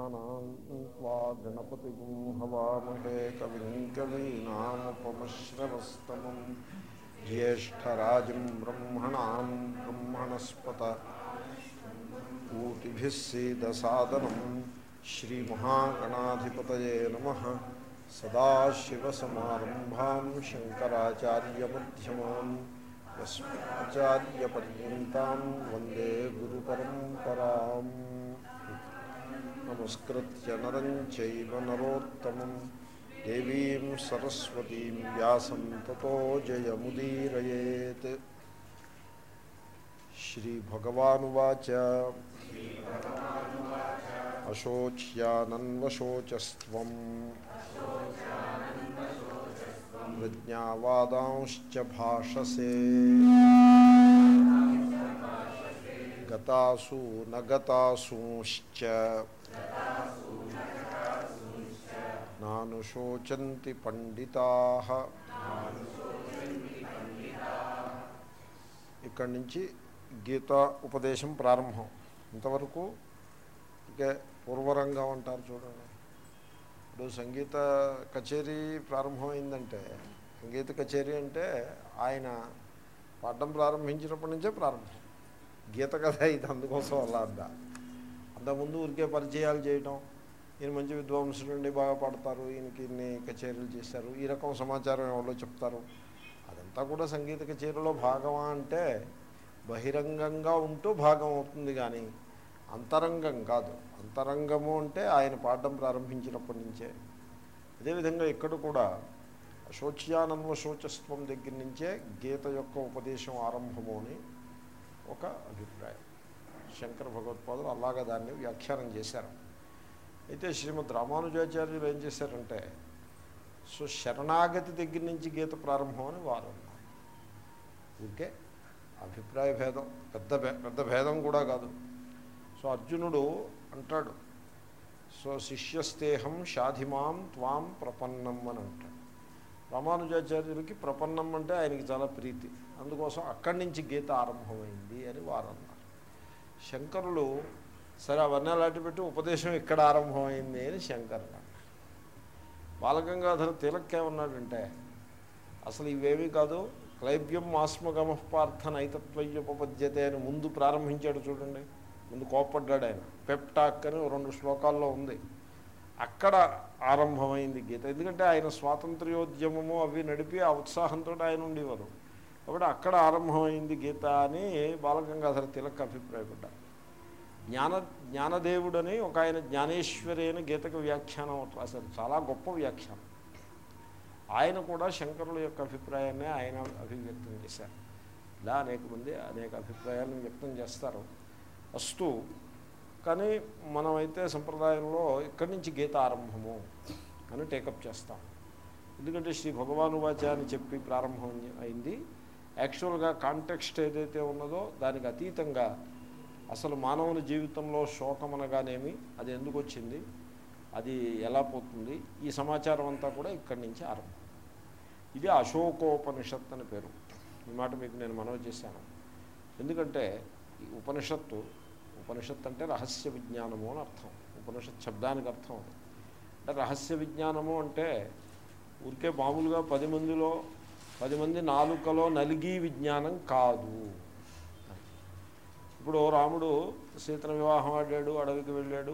गणानां त्वा गणपतिगुं हवामहे कविं कवीनामुपमश्रवस्तमं ज्येष्ठराजं ब्रह्मणां ब्रह्मणस्पत ऊतिभिः सीदसादनं श्रीमहागणाधिपतये नमः सदाशिवसमारम्भां शङ्कराचार्यमध्यमान् यस्माचार्यपर्यन्तां वन्दे गुरुपरम्पराम् नमस्कृत्य नरं चैव देवीं सरस्वतीं व्यासं ततो जयमुदीरयेत्। श्रीभगवानुवाच। अशोच्यानन्वशोचस्त्वम् प्रज्ञावादांश्च भाषसे। गतासु न गतासूंश्च। నాను శోచంతి పండితా. ఇక్కడి నుంచి గీత ఉపదేశం ప్రారంభం. ఇంతవరకు ఇక పూర్వరంగం అంటారు చూడండి. ఇప్పుడు సంగీత కచేరీ ప్రారంభమైందంటే సంగీత కచేరీ అంటే ఆయన పాడడం ప్రారంభించినప్పటి నుంచే ప్రారంభం. గీత కథ ఇది అందుకోసం అలా అందా? అంతకుముందు ఊరికే పరిచయాలు చేయటం ఈయన మంచి విద్వాంసులు నుండి బాగా పాడతారు ఈయనకి ఇన్ని కచేరీలు చేశారు ఈ రకం సమాచారం ఎవరో చెప్తారు? అదంతా కూడా సంగీత కచేరీలో భాగమా అంటే బహిరంగంగా ఉంటూ భాగం అవుతుంది కానీ అంతరంగం కాదు. అంతరంగము అంటే ఆయన పాడడం ప్రారంభించినప్పటి నుంచే. అదేవిధంగా ఇక్కడ కూడా శోచ్యానంద శోచస్వం దగ్గర నుంచే గీత యొక్క ఉపదేశం ఆరంభము అని ఒక అభిప్రాయం. శంకర భగవత్పాదులు అలాగా దాన్ని వ్యాఖ్యానం చేశారు. అయితే శ్రీమద్ రామానుజాచార్యులు ఏం చేశారంటే సో శరణాగతి దగ్గర నుంచి గీత ప్రారంభం అని వారు అన్నారు. ఇంకే అభిప్రాయ భేదం పెద్ద పెద్ద భేదం కూడా కాదు. సో అర్జునుడు అంటాడు సో శిష్యస్తేహం షాధిమాం త్వాం ప్రపన్నం అని అంటాడు. రామానుజాచార్యులకి ప్రపన్నం అంటే ఆయనకి చాలా ప్రీతి. అందుకోసం అక్కడి నుంచి గీత ఆరంభమైంది అని వారు అన్నారు. శంకరులు సరే అవన్నీ అలాంటి పెట్టి ఉపదేశం ఇక్కడ ఆరంభమైంది అని శంకరులు బాలగంగాధర తిలక్కేమన్నాడంటే అసలు ఇవేమీ కాదు క్లైబ్యం ఆస్మగమపార్థ నైతత్వయ్యుపపద్యతే అని ముందు ప్రారంభించాడు చూడండి. ముందు కోప్పడ్డాడు ఆయన. పెప్టాక్ అని రెండు శ్లోకాల్లో ఉంది. అక్కడ ఆరంభమైంది గీత. ఎందుకంటే ఆయన స్వాతంత్ర్యోద్యమము అవి నడిపి ఆ ఉత్సాహంతో ఆయన ఉండేవారు. కాబట్టి అక్కడ ఆరంభమైంది గీత అని బాలగంగాధర తిలక్ అభిప్రాయపడ్డారు. జ్ఞాన జ్ఞానదేవుడని ఒక ఆయన జ్ఞానేశ్వరి అని గీతకు వ్యాఖ్యానం రాశారు. చాలా గొప్ప వ్యాఖ్యానం. ఆయన కూడా శంకరుల యొక్క అభిప్రాయాన్ని ఆయన అభివ్యక్తం చేశారు. ఇలా అనేక మంది అనేక అభిప్రాయాలను వ్యక్తం చేస్తారు. వస్తూ కానీ మనమైతే సంప్రదాయంలో ఇక్కడి నుంచి గీత ఆరంభము అని టేకప్ చేస్తాం. ఎందుకంటే శ్రీ భగవాను వాచ అని చెప్పి ప్రారంభం అయింది. యాక్చువల్గా కాంటెక్స్ట్ ఏదైతే ఉన్నదో దానికి అతీతంగా అసలు మానవుని జీవితంలో శోకం అనగానేమి అది ఎందుకు వచ్చింది అది ఎలా పోతుంది ఈ సమాచారం అంతా కూడా ఇక్కడి నుంచి ఆరంభం. ఇది అశోకోపనిషత్ అని పేరు. ఈ మాట మీకు నేను మనవి చేశాను. ఎందుకంటే ఈ ఉపనిషత్తు ఉపనిషత్ అంటే రహస్య విజ్ఞానము అని అర్థం. ఉపనిషత్ శబ్దానికి అర్థం అంటే రహస్య విజ్ఞానము అంటే ఊరికే మామూలుగా పది మందిలో పది మంది నాలుకలో నలిగి విజ్ఞానం కాదు. ఇప్పుడు రాముడు సీతను వివాహం ఆడాడు అడవికి వెళ్ళాడు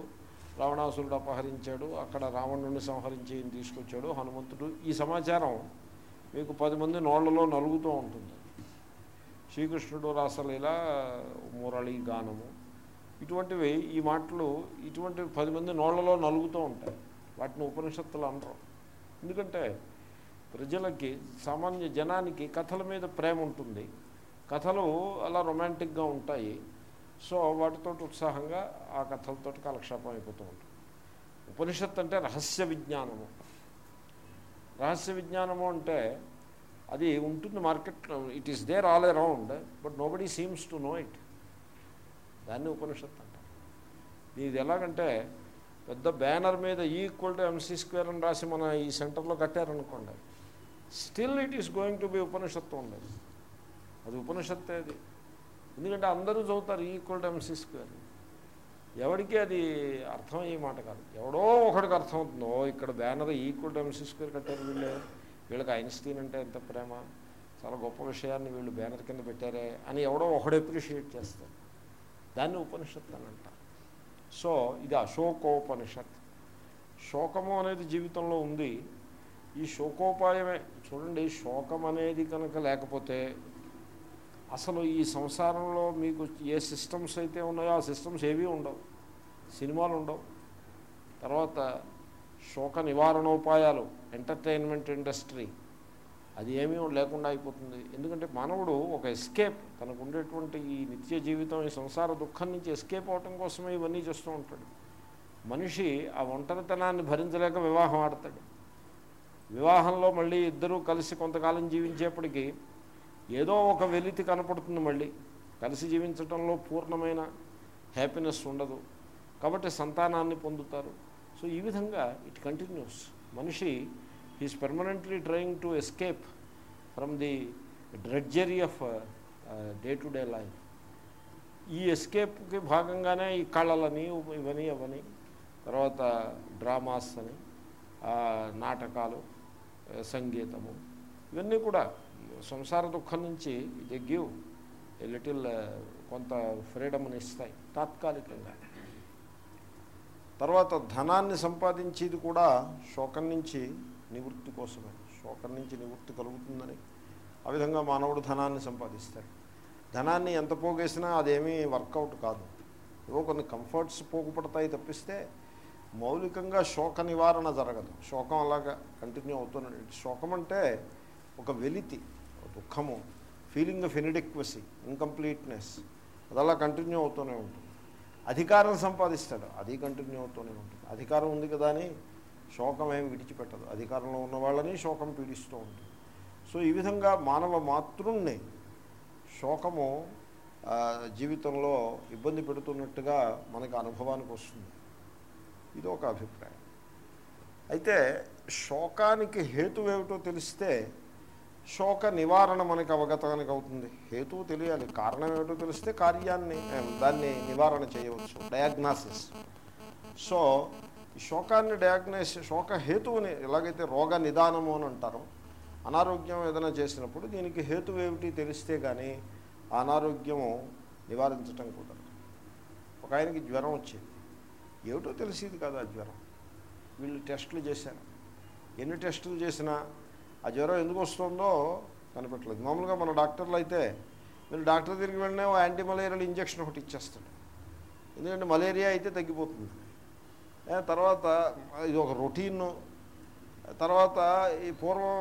రావణాసురుడు అపహరించాడు అక్కడ రావణుడిని సంహరించి తీసుకొచ్చాడు హనుమంతుడు. ఈ సమాచారం మీకు పది మంది నోళ్ళలో నలుగుతూ ఉంటుంది. శ్రీకృష్ణుడు రాసలీల మురళి గానము. ఇటువంటివి ఈ మాటలు ఇటువంటి పది మంది నోళ్ళలో నలుగుతూ ఉంటాయి. వాటిని ఉపనిషత్తులు అనరు. ఎందుకంటే ప్రజలకి సామాన్య జనానికి కథల మీద ప్రేమ ఉంటుంది. కథలు అలా రొమాంటిక్గా ఉంటాయి. సో వాటితో ఉత్సాహంగా ఆ కథలతో కాలక్షేపం అయిపోతూ ఉంటుంది. ఉపనిషత్ అంటే రహస్య విజ్ఞానము. రహస్య విజ్ఞానము అంటే అది ఉంటుంది మార్కెట్లో it is there all around but nobody seems to know it. దాన్ని ఉపనిషత్ అంటారు. ఇది ఎలాగంటే పెద్ద బ్యానర్ మీద ఈక్వల్ టు ఎంసీ స్క్వేర్ అని రాసి మన ఈ సెంటర్లో కట్టారనుకోండి. Still it is going to be Upanishad ఉండదు అది ఉపనిషత్తే అది. ఎందుకంటే అందరూ చదువుతారు ఈక్వల్ టు ఎంసీ స్క్వేర్ ఎవరికి అది అర్థమయ్యే మాట కాదు. ఎవడో ఒకడికి అర్థమవుతుందో ఇక్కడ banner equal to MC square కట్టారు వీళ్ళే. వీళ్ళకి ఐన్స్టీన్ అంటే ఎంత ప్రేమ. చాలా గొప్ప విషయాన్ని వీళ్ళు బ్యానర్ కింద పెట్టారే అని ఎవడో ఒకడు అప్రిషియేట్ చేస్తారు. దాన్ని ఉపనిషత్తు అని అంటారు. సో ఇది అశోకోపనిషత్ శోకము అనేది జీవితంలో ఉంది. ఈ శోకోపాయమే చూడండి శోకం అనేది కనుక లేకపోతే అసలు ఈ సంసారంలో మీకు ఏ సిస్టమ్స్ అయితే ఉన్నాయో ఆ సిస్టమ్స్ ఏవీ ఉండవు సినిమాలు ఉండవు. తర్వాత శోక నివారణోపాయాలు ఎంటర్టైన్మెంట్ ఇండస్ట్రీ అది ఏమీ లేకుండా అయిపోతుంది. ఎందుకంటే మానవుడు ఒక ఎస్కేప్ తనకు ఉండేటువంటి ఈ నిత్య జీవితం ఈ సంసార దుఃఖం నుంచి ఎస్కేప్ అవటం కోసమే ఇవన్నీ చేస్తూ ఉంటాడు. మనిషి ఆ ఒంటరితనాన్ని భరించలేక వివాహం ఆడతాడు. వివాహంలో మళ్ళీ ఇద్దరూ కలిసి కొంతకాలం జీవించేప్పటికీ ఏదో ఒక వెలితి కనపడుతుంది మళ్ళీ. కలిసి జీవించడంలో పూర్ణమైన హ్యాపీనెస్ ఉండదు. కాబట్టి సంతానాన్ని పొందుతారు. సో ఈ విధంగా ఇట్ కంటిన్యూస్. మనిషి he's permanently trying to escape from the drudgery of day to day life. ఈ ఎస్కేప్కి భాగంగానే ఈ కళలని ఇవని అవని తర్వాత డ్రామాస్ అని నాటకాలు సంగీతము. ఇవన్నీ కూడా సంసార దుఃఖం నుంచి దే గివ్ ఏ లిటిల్ కొంత ఫ్రీడమ్ని ఇస్తాయి తాత్కాలికంగా. తర్వాత ధనాన్ని సంపాదించేది కూడా శోకం నుంచి నివృత్తి కోసమే. శోకం నుంచి నివృత్తి కలుగుతుందని ఆ విధంగా మానవుడు ధనాన్ని సంపాదిస్తాడు. ధనాన్ని ఎంత పోగేసినా అదేమీ వర్కౌట్ కాదు. ఏవో కొన్ని కంఫర్ట్స్ పోగుపడతాయి తప్పిస్తే మౌలికంగా శోక నివారణ జరగదు. శోకం అలాగా కంటిన్యూ అవుతున్నాడు శోకం అంటే ఒక వెలితి దుఃఖము ఫీలింగ్ ఆఫ్ ఇన్డిక్వసీ ఇన్కంప్లీట్నెస్ అదలా కంటిన్యూ అవుతూనే ఉంటుంది. అధికారం సంపాదిస్తాడు. అది కంటిన్యూ అవుతూనే ఉంటుంది. అధికారం ఉంది కదా అని శోకం ఏమి విడిచిపెట్టదు. అధికారంలో ఉన్న వాళ్ళని శోకం పీడిస్తూ ఉంటుంది. సో ఈ విధంగా మానవ మాతృణ్ణి శోకము జీవితంలో ఇబ్బంది పెడుతున్నట్టుగా మనకు అనుభవానికి వస్తుంది. ఇది ఒక అభిప్రాయం. అయితే శోకానికి హేతువేమిటో తెలిస్తే శోక నివారణ మనకి అవగతానికి అవుతుంది. హేతువు తెలియాలి. కారణం ఏమిటో తెలిస్తే కార్యాన్ని దాన్ని నివారణ చేయవచ్చు. డయాగ్నాసిస్ సో శోకాన్ని డయాగ్నైస్ శోక హేతువుని ఎలాగైతే రోగ నిదానము అని అంటారో అనారోగ్యం ఏదైనా చేసినప్పుడు దీనికి హేతువు ఏమిటి తెలిస్తే కానీ అనారోగ్యము నివారించటం కుదరదు. ఒక ఆయనకి జ్వరం వచ్చింది. ఏమిటో తెలిసేది కాదు ఆ జ్వరం. వీళ్ళు టెస్టులు చేశారు. ఎన్ని టెస్టులు చేసినా ఆ జ్వరం ఎందుకు వస్తుందో కనిపెట్టలేదు. మామూలుగా మన డాక్టర్లు అయితే మీరు డాక్టర్ దగ్గరికి వెళ్ళినా ఓ యాంటీ మలేరియల్ ఇంజక్షన్ ఒకటి ఇచ్చేస్తాడు. ఎందుకంటే మలేరియా అయితే తగ్గిపోతుంది. తర్వాత ఇది ఒక రొటీన్. తర్వాత ఈ పూర్వం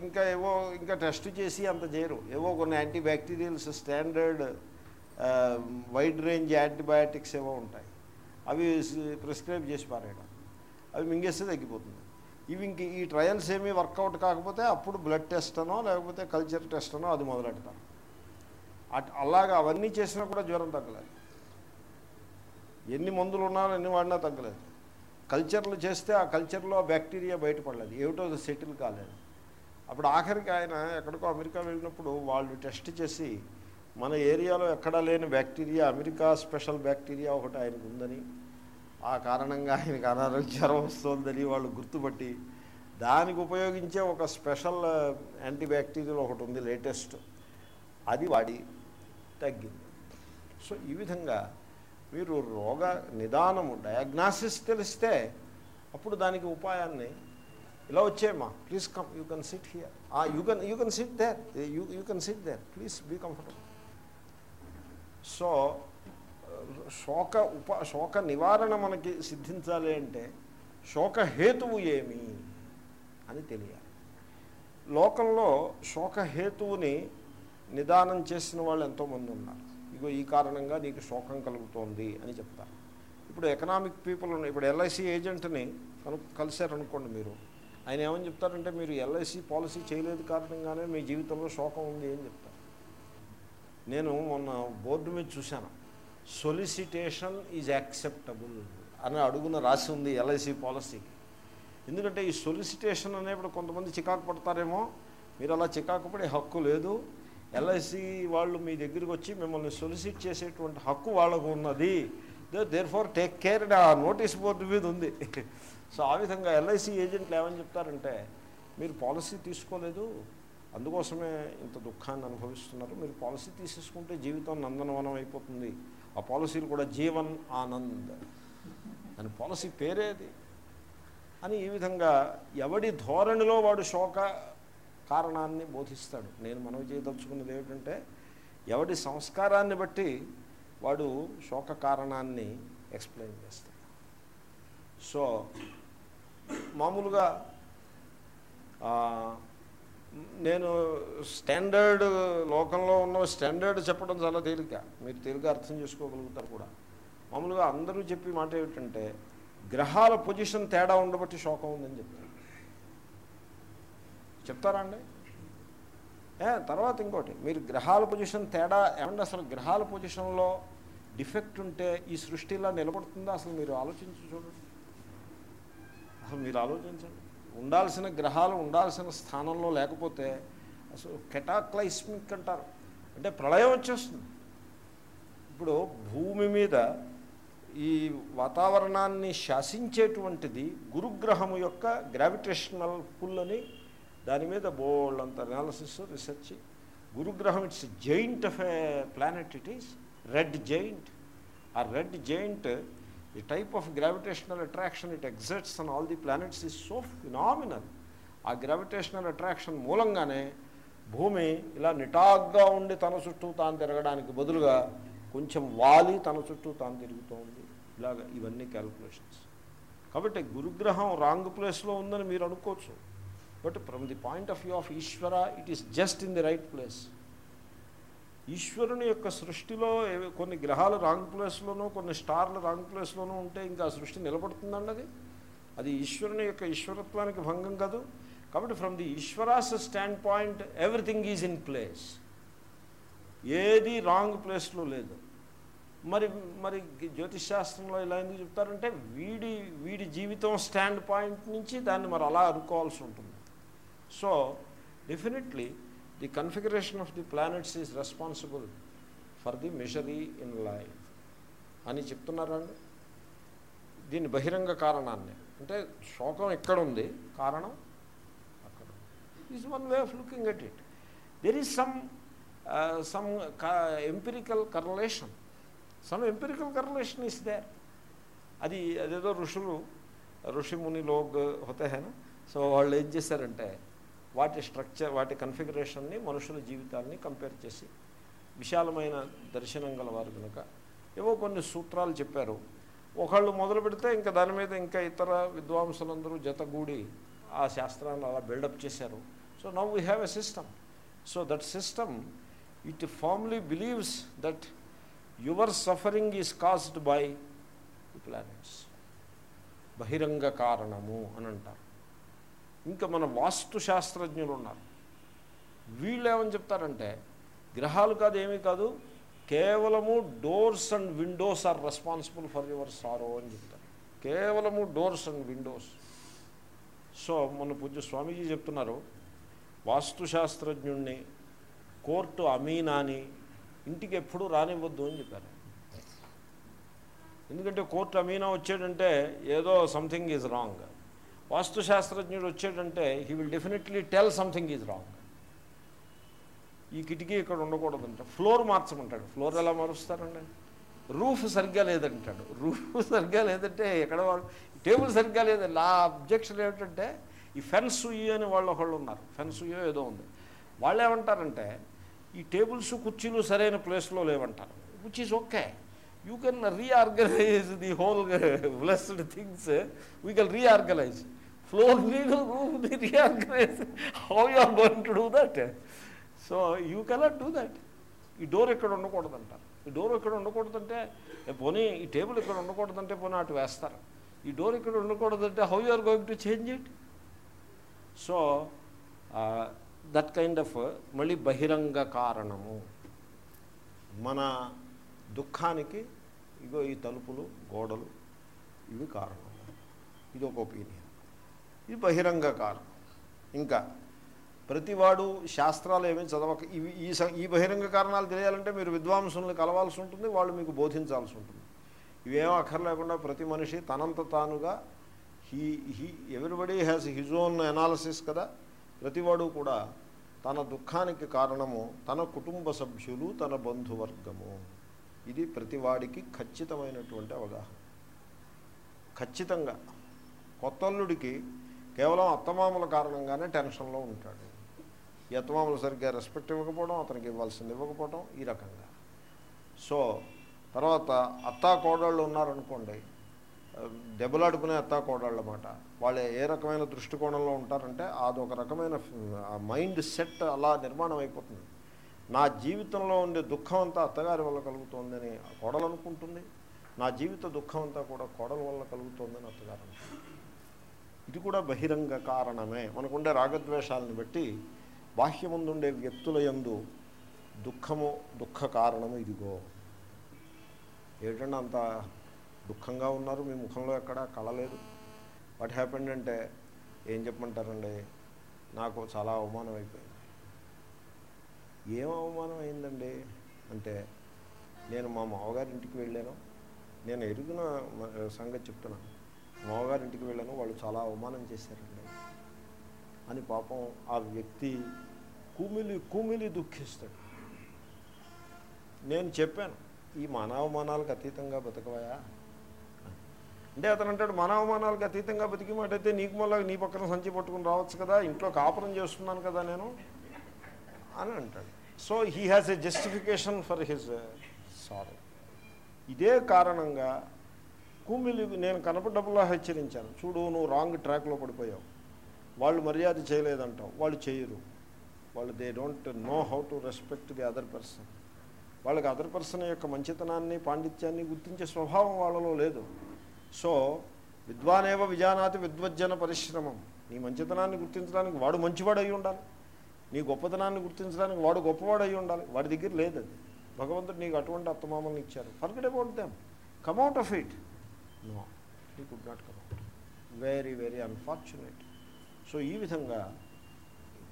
ఇంకా ఏవో ఇంకా టెస్ట్ చేసి అంత చేయరు. ఏవో కొన్ని antibacterials standard wide range antibiotics ఏవో ఉంటాయి. అవి ప్రిస్క్రైబ్ చేసి పారేయడం. అవి మింగేస్తే తగ్గిపోతుంది. ఇవి ఇంక ఈ ట్రయల్స్ ఏమీ వర్కౌట్ కాకపోతే అప్పుడు బ్లడ్ టెస్ట్ అనో లేకపోతే కల్చర్ టెస్ట్ అనో అది మొదలెడతారు అట్ అలాగా అవన్నీ చేసినా కూడా జ్వరం తగ్గలేదు. ఎన్ని మందులు ఉన్నా ఎన్ని వాడినా తగ్గలేదు. కల్చర్లు చేస్తే ఆ కల్చర్లో బ్యాక్టీరియా బయటపడలేదు. ఏమిటో సెటిల్ కాలేదు. అప్పుడు ఆఖరికి ఆయన ఎక్కడికో అమెరికా వెళ్ళినప్పుడు వాళ్ళు టెస్ట్ చేసి మన ఏరియాలో ఎక్కడా లేని బ్యాక్టీరియా అమెరికా స్పెషల్ బ్యాక్టీరియా ఒకటి ఆయనకు ఉందని ఆ కారణంగా ఆయనకు అనారోగ్యం వస్తుందని వాళ్ళు గుర్తుపట్టి దానికి ఉపయోగించే ఒక స్పెషల్ యాంటీబ్యాక్టీరియల్ ఒకటి ఉంది లేటెస్ట్. అది వాడి తగ్గింది. సో ఈ విధంగా మీరు రోగ నిదానము డయాగ్నాసిస్ తెలిస్తే అప్పుడు దానికి ఉపాయాన్ని ఇలా వచ్చేయమ్మా. Please come you can sit here. You can you can sit there. You you can sit there. Please be comfortable. So శోక ఉప శోక నివారణ మనకి సిద్ధించాలి అంటే శోక హేతువు ఏమి అని తెలియాలి. లోకంలో శోక హేతువుని నిదానం చేసిన వాళ్ళు ఎంతోమంది ఉన్నారు. ఇగో ఈ కారణంగా నీకు శోకం కలుగుతోంది అని చెప్తారు. ఇప్పుడు ఎకనామిక్ పీపుల్ ఇప్పుడు ఎల్ఐసి ఏజెంట్ని కను కలిశారనుకోండి మీరు. ఆయన ఏమని చెప్తారంటే మీరు ఎల్ఐసి పాలసీ చేయలేదు కారణంగానే మీ జీవితంలో శోకం ఉంది అని చెప్తారు. నేను మొన్న బోర్డు మీద చూశాను. సొలిసిటేషన్ ఈజ్ యాక్సెప్టబుల్ అని అడుగున రాసి ఉంది ఎల్ఐసి పాలసీకి. ఎందుకంటే ఈ సొలిసిటేషన్ అనేప్పుడు కొంతమంది చికాకు పడతారేమో మీరు అలా చికాకు పడే హక్కు లేదు. ఎల్ఐసి వాళ్ళు మీ దగ్గరికి వచ్చి మిమ్మల్ని సొలిసిట్ చేసేటువంటి హక్కు వాళ్ళకు ఉన్నది. దేర్ ఫార్ టేక్ కేర్ ఆ నోటీస్ బోర్డు మీద ఉంది. సో ఆ విధంగా ఎల్ఐసి ఏజెంట్లు ఏమని చెప్తారంటే మీరు పాలసీ తీసుకోలేదు. అందుకోసమే ఇంత దుఃఖాన్ని అనుభవిస్తున్నారు. మీరు పాలసీ తీసేసుకుంటే జీవితం నందనవనం అయిపోతుంది. ఆ పాలసీలు కూడా జీవన్ ఆనంద్ అని పాలసీ పేరేది అని ఈ విధంగా ఎవడి ధోరణిలో వాడు శోక కారణాన్ని బోధిస్తాడు. నేను మనవి చేయదలుచుకున్నది ఏమిటంటే ఎవడి సంస్కారాన్ని బట్టి వాడు శోక కారణాన్ని ఎక్స్ప్లెయిన్ చేస్తాడు. సో మామూలుగా నేను స్టాండర్డ్ లోకంలో ఉన్న స్టాండర్డ్ చెప్పడం చాలా తేలిక. మీరు తేలిక అర్థం చేసుకోగలుగుతారు కూడా. మామూలుగా అందరూ చెప్పి మాట ఏమిటంటే గ్రహాల పొజిషన్ తేడా ఉండబట్టి శోకం ఉందని చెప్తారు. చెప్తారా అండి? తర్వాత ఇంకోటి. మీరు గ్రహాల పొజిషన్ తేడా ఏమంటే అసలు గ్రహాల పొజిషన్లో డిఫెక్ట్ ఉంటే ఈ సృష్టి ఇలా నిలబడుతుందా? అసలు మీరు ఆలోచించి చూడండి. అసలు మీరు ఆలోచించండి. ఉండాల్సిన గ్రహాలు ఉండాల్సిన స్థానంలో లేకపోతే అసలు కెటాక్లైస్మిక్ అంటారు. అంటే ప్రళయం వచ్చేస్తుంది. ఇప్పుడు భూమి మీద ఈ వాతావరణాన్ని శాసించేటువంటిది గురుగ్రహము యొక్క గ్రావిటేషనల్ పుల్ అని దాని మీద బోల్డ్ అంత అనాలసిస్ రీసెర్చ్ గురుగ్రహం it's giant of a planet it is red giant a red giant the type of gravitational attraction it exerts on all the planets is so phenomenal ఆ గ్రావిటేషనల్ అట్రాక్షన్ మూలంగానే భూమి ఇలా నిటాగ్గా ఉండి తన చుట్టూ తాను తిరగడానికి బదులుగా కొంచెం వాలి తన చుట్టూ తాను తిరుగుతూ ఉంది. ఇలాగ ఇవన్నీ క్యాల్కులేషన్స్ కాబట్టి గురుగ్రహం రాంగ్ ప్లేస్లో ఉందని మీరు అనుకోవచ్చు. But from the point of view of Ishwara it is just in the right place ఈశ్వరుని యొక్క సృష్టిలో కొన్ని గ్రహాలు రాంగ్ ప్లేస్లోనూ కొన్ని స్టార్లు రాంగ్ ప్లేస్లోనూ ఉంటే ఇంకా ఆ సృష్టి నిలబడుతుందండి అది అది ఈశ్వరుని యొక్క ఈశ్వరత్వానికి భంగం కాదు. కాబట్టి from the Ishwara's standpoint everything is in place ఏది రాంగ్ ప్లేస్లో లేదు. మరి మరి జ్యోతిష్ శాస్త్రంలో ఇలా ఎందుకు చెప్తారంటే వీడి వీడి జీవితం స్టాండ్ పాయింట్ నుంచి దాన్ని మరి అలా అనుకోవాల్సి ఉంటుంది. So definitely the configuration of the planets is responsible for the misery in life అని చెప్తున్నారండి. దీని బహిరంగ కారణాన్ని. అంటే శోకం ఎక్కడ ఉంది కారణం అక్కడ. Is one way of looking at it there is some some empirical correlation some empirical correlation is there అది అదేదో ఋషులు ఋషిముని లోగ్ హోతే సో వాళ్ళు ఏం చేశారంటే వాటి స్ట్రక్చర్ వాటి కన్ఫిగరేషన్ని మనుషుల జీవితాన్ని కంపేర్ చేసి విశాలమైన దర్శనం గలవారు కనుక ఏవో కొన్ని సూత్రాలు చెప్పారు. ఒకళ్ళు మొదలు పెడితే ఇంకా దాని మీద ఇంకా ఇతర విద్వాంసులందరూ జతగూడి ఆ శాస్త్రాన్ని అలా బిల్డప్ చేశారు. So now we have a system. So that system it formally believes that your suffering is caused by the planets. బహిరంగ కారణము అని అంటారు. ఇంకా మన వాస్తు శాస్త్రజ్ఞులు ఉన్నారు వీళ్ళు ఏమని చెప్తారంటే గ్రహాలు కాదు ఏమీ కాదు కేవలము doors and windows are responsible for your sorrow అని చెప్తారు. కేవలము డోర్స్ అండ్ విండోస్. సో మొన్న పూజ్య స్వామీజీ చెప్తున్నారు వాస్తు శాస్త్రజ్ఞుణ్ణి కోర్టు అమీనాని ఇంటికి ఎప్పుడు రానివ్వద్దు అని చెప్పారు. ఎందుకంటే కోర్టు అమీనా వచ్చాడంటే ఏదో సంథింగ్ ఈజ్ రాంగ్ వాస్తు శాస్త్రజ్ఞుడు వచ్చాడంటే he will definitely tell something is wrong ఈ కిటికీ ఇక్కడ ఉండకూడదంట. ఫ్లోర్ మార్చమంటాడు. ఫ్లోర్ ఎలా మారుస్తారండి? రూఫ్ సరిగ్గా లేదంటాడు. రూఫ్ సరిగ్గా లేదంటే ఎక్కడ వాళ్ళు టేబుల్ సరిగ్గా లేదండి నా అబ్జెక్షన్ ఏమిటంటే ఈ ఫెన్స్ ఇయో అని వాళ్ళు ఒకళ్ళు ఉన్నారు. ఫెన్స్ ఉయ్యో ఏదో ఉంది. వాళ్ళు ఏమంటారంటే ఈ టేబుల్స్ కుర్చీలు సరైన ప్లేస్లో లేవంటారు which is okay you can reorganize the whole blessed things we can reorganize floor need reorganize how you are going to do that so you cannot do that ఈ డోర్ ఇక్కడ ఉండకూడదంటారు. ఈ డోర్ ఇక్కడ ఉండకూడదంటే పోనీ ఈ టేబుల్ ఇక్కడ ఉండకూడదంటే పోనీ అటు వేస్తారు. ఈ డోర్ ఇక్కడ ఉండకూడదంటే how you are going to change it so that kind of మళ్ళీ బహిరంగ కారణము. మన దుఃఖానికి ఇగో ఈ తలుపులు గోడలు ఇవి కారణం ఇది ఒక ఒపీనియన్ ఇది బహిరంగ కారణం ఇంకా ప్రతివాడు శాస్త్రాలు ఏమీ చదవక ఇవి ఈ స- ఈ బహిరంగ కారణాలు తెలియాలంటే మీరు విద్వాంసులను కలవాల్సి ఉంటుంది వాళ్ళు మీకు బోధించాల్సి ఉంటుంది. ఇవేం అక్కర్లేకుండా ప్రతి మనిషి తనంత తానుగా he he everybody has his own analysis కదా. ప్రతివాడు కూడా తన దుఃఖానికి కారణము తన కుటుంబ సభ్యులు తన బంధువర్గము. ఇది ప్రతివాడికి ఖచ్చితమైనటువంటి అవగాహన. ఖచ్చితంగా కొత్తల్లుడికి కేవలం అత్తమామల కారణంగానే టెన్షన్లో ఉంటాడు. ఈ అత్తమామలు సరిగ్గా రెస్పెక్ట్ ఇవ్వకపోవడం అతనికి ఇవ్వాల్సింది ఇవ్వకపోవడం ఈ రకంగా. సో తర్వాత అత్తా కోడళ్ళు ఉన్నారనుకోండి దెబ్బలాడుకునే అత్తా కోడళ్ళ అన్నమాట. వాళ్ళు ఏ రకమైన దృష్టికోణంలో ఉంటారంటే అదొక రకమైన మైండ్ సెట్ అలా నిర్మాణం అయిపోతుంది నా జీవితంలో ఉండే దుఃఖం అంతా అత్తగారి వల్ల కలుగుతోందని ఆ కోడలు అనుకుంటుంది నా జీవిత దుఃఖం అంతా కూడా కోడల వల్ల కలుగుతోందని అత్తగారు అనుకుంటుంది ఇది కూడా బహిరంగ కారణమే. మనకుండే రాగద్వేషాలను బట్టి బాహ్యముందుండే వ్యక్తుల యందు దుఃఖము దుఃఖ కారణము ఇదిగో. ఏమిటంటే అంత దుఃఖంగా ఉన్నారు మీ ముఖంలో ఎక్కడ కళలేదు వాట్ హ్యాపెండ్ అంటే ఏం చెప్పమంటారండి? నాకు చాలా అవమానం అయిపోయింది ఏం అవమానం అయిందండి అంటే నేను మా మామగారి ఇంటికి వెళ్ళాను. నేను ఎరుగున సంగతి చెప్తున్నాను. మామగారింటికి వెళ్ళాను వాళ్ళు చాలా అవమానం చేశారండి. అని పాపం ఆ వ్యక్తి కుమిలి కుమిలి దుఃఖిస్తాడు. నేను చెప్పాను ఈ మానవమానాలకు అతీతంగా బతకవయా? అంటే అతను అంటాడు మానవమానాలకు అతీతంగా బతికి మాటైతే నీకు మళ్ళీ నీ పక్కన సంచి పట్టుకుని రావచ్చు కదా ఇంట్లో కాపురం చేస్తున్నాను కదా నేను అని అంటాడు. So he has a justification for his sorry ఇదే కారణంగా కుమిలి నేను కనపడ్డప్పులా హెచ్చరించాను. చూడు నువ్వు రాంగ్ ట్రాక్లో పడిపోయావు. వాళ్ళు మర్యాద చేయలేదంటావు. వాళ్ళు చేయరు. వాళ్ళు they don't know how to respect the other person వాళ్ళకి అదర్ పర్సన్ యొక్క మంచితనాన్ని పాండిత్యాన్ని గుర్తించే స్వభావం వాళ్ళలో లేదు. సో విద్వానేవ విజానాతి విద్వజ్జన పరిశ్రమం. నీ మంచితనాన్ని గుర్తించడానికి వాడు మంచివాడు అయి ఉండాలి. నీ గొప్పతనాన్ని గుర్తించడానికి వాడు గొప్పవాడు అయి ఉండాలి. వాడి దగ్గర లేదు అది. భగవంతుడు నీకు అటువంటి అత్తమామల్ని ఇచ్చారు. Forget about them come out of it no he could not come out very very unfortunate so ఈ విధంగా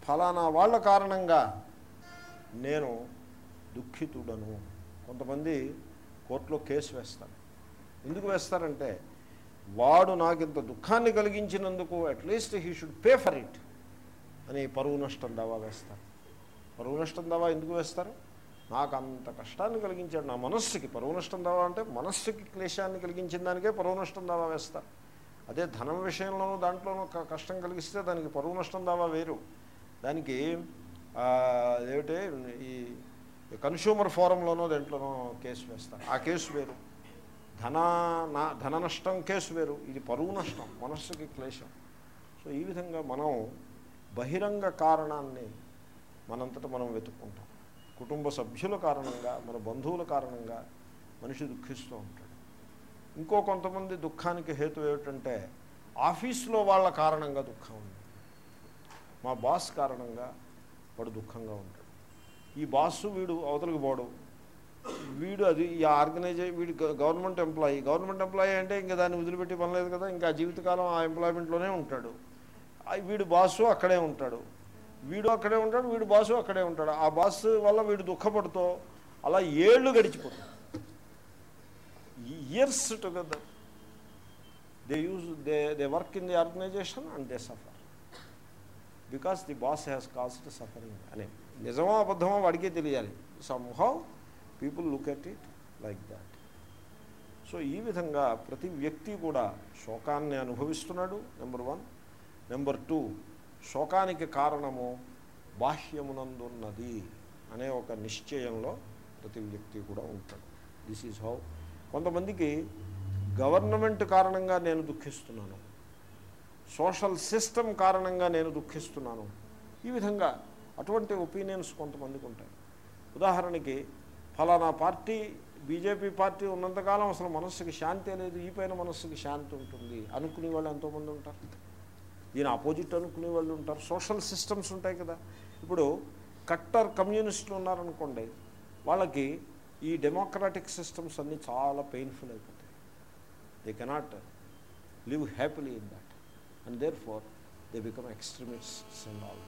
ఫలానా వాళ్ళ కారణంగా నేను దుఃఖితుడను. కొంతమంది కోర్టులో కేసు వేస్తారు. ఎందుకు వేస్తారంటే వాడు నాకు ఇంత దుఃఖాన్ని కలిగించినందుకు at least he should pay for it అని పరువు నష్టం దావా వేస్తారు. పరువు నష్టం దావా ఎందుకు వేస్తారు? నాకు అంత కష్టాన్ని కలిగించాడు. నా మనస్సుకి పరువు నష్టం దావా అంటే మనస్సుకి క్లేశాన్ని కలిగించిన దానికే పరువు నష్టం దావా వేస్తా. అదే ధనం విషయంలోనూ దాంట్లోనూ క- కష్టం కలిగిస్తే దానికి పరువు నష్టం దావా వేరు. దానికి ఆ, ఏమిటి? ఈ కన్స్యూమర్ ఫోరంలోనో దేంట్లోనో కేసు వేస్తారు ఆ కేసు వేరు. ధన నా ధన నష్టం కేసు వేరు. ఇది పరువు నష్టం మనస్సుకి క్లేశం. సో ఈ విధంగా మనం బహిరంగ కారణాన్ని మనంతటా మనం వెతుక్కుంటాం. కుటుంబ సభ్యుల కారణంగా మన బంధువుల కారణంగా మనిషి దుఃఖిస్తూ ఉంటాడు. ఇంకో కొంతమంది దుఃఖానికి హేతు ఏమిటంటే ఆఫీస్లో వాళ్ళ కారణంగా దుఃఖం ఉంది. మా బాస్ కారణంగా వాడు దుఃఖంగా ఉంటాడు. ఈ బాస్ వీడు అవతలకి పోడు. వీడు అది ఈ ఆర్గనైజే వీడు గవర్నమెంట్ ఎంప్లాయీ. గవర్నమెంట్ ఎంప్లాయీ అంటే ఇంకా దాన్ని వదిలిపెట్టి పని లేదు కదా. ఇంకా జీవితకాలం ఆ ఎంప్లాయ్మెంట్లోనే ఉంటాడు. వీడు బాసు అక్కడే ఉంటాడు. వీడు అక్కడే ఉంటాడు వీడు బాసు అక్కడే ఉంటాడు. ఆ బాస్ వల్ల వీడు దుఃఖపడుతూ అలా ఏళ్ళు గడిచిపోతుంది years together they use they they work in the organization and they suffer because the boss has caused suffering అనే నిజమో అబద్ధమో వాడికే తెలియాలి. Somehow people look at it like that so ఈ విధంగా ప్రతి వ్యక్తి కూడా శోకాన్ని అనుభవిస్తున్నాడు నెంబర్ వన్ నెంబర్ టూ శోకానికి కారణము బాహ్యమునందున్నది అనే ఒక నిశ్చయంలో ప్రతి వ్యక్తి కూడా ఉంటాడు. దిస్ ఈజ్ హౌ కొంతమందికి గవర్నమెంట్ కారణంగా నేను దుఃఖిస్తున్నాను. సోషల్ సిస్టమ్ కారణంగా నేను దుఃఖిస్తున్నాను. ఈ విధంగా అటువంటి ఒపీనియన్స్ కొంతమందికి ఉంటాయి. ఉదాహరణకి ఫలానా పార్టీ బీజేపీ పార్టీ ఉన్నంతకాలం అసలు మనస్సుకి శాంతి లేదు ఈ పైన మనస్సుకి శాంతి ఉంటుంది అనుకునే వాళ్ళు ఎంతోమంది ఉంటారు. దీని ఆపోజిట్ అనుకునే వాళ్ళు ఉంటారు. సోషల్ సిస్టమ్స్ ఉంటాయి కదా. ఇప్పుడు కట్టర్ కమ్యూనిస్టులు ఉన్నారనుకోండి వాళ్ళకి ఈ డెమోక్రాటిక్ సిస్టమ్స్ అన్నీ చాలా పెయిన్ఫుల్ అయిపోతాయి. They cannot live happily in that and therefore they become extremists and all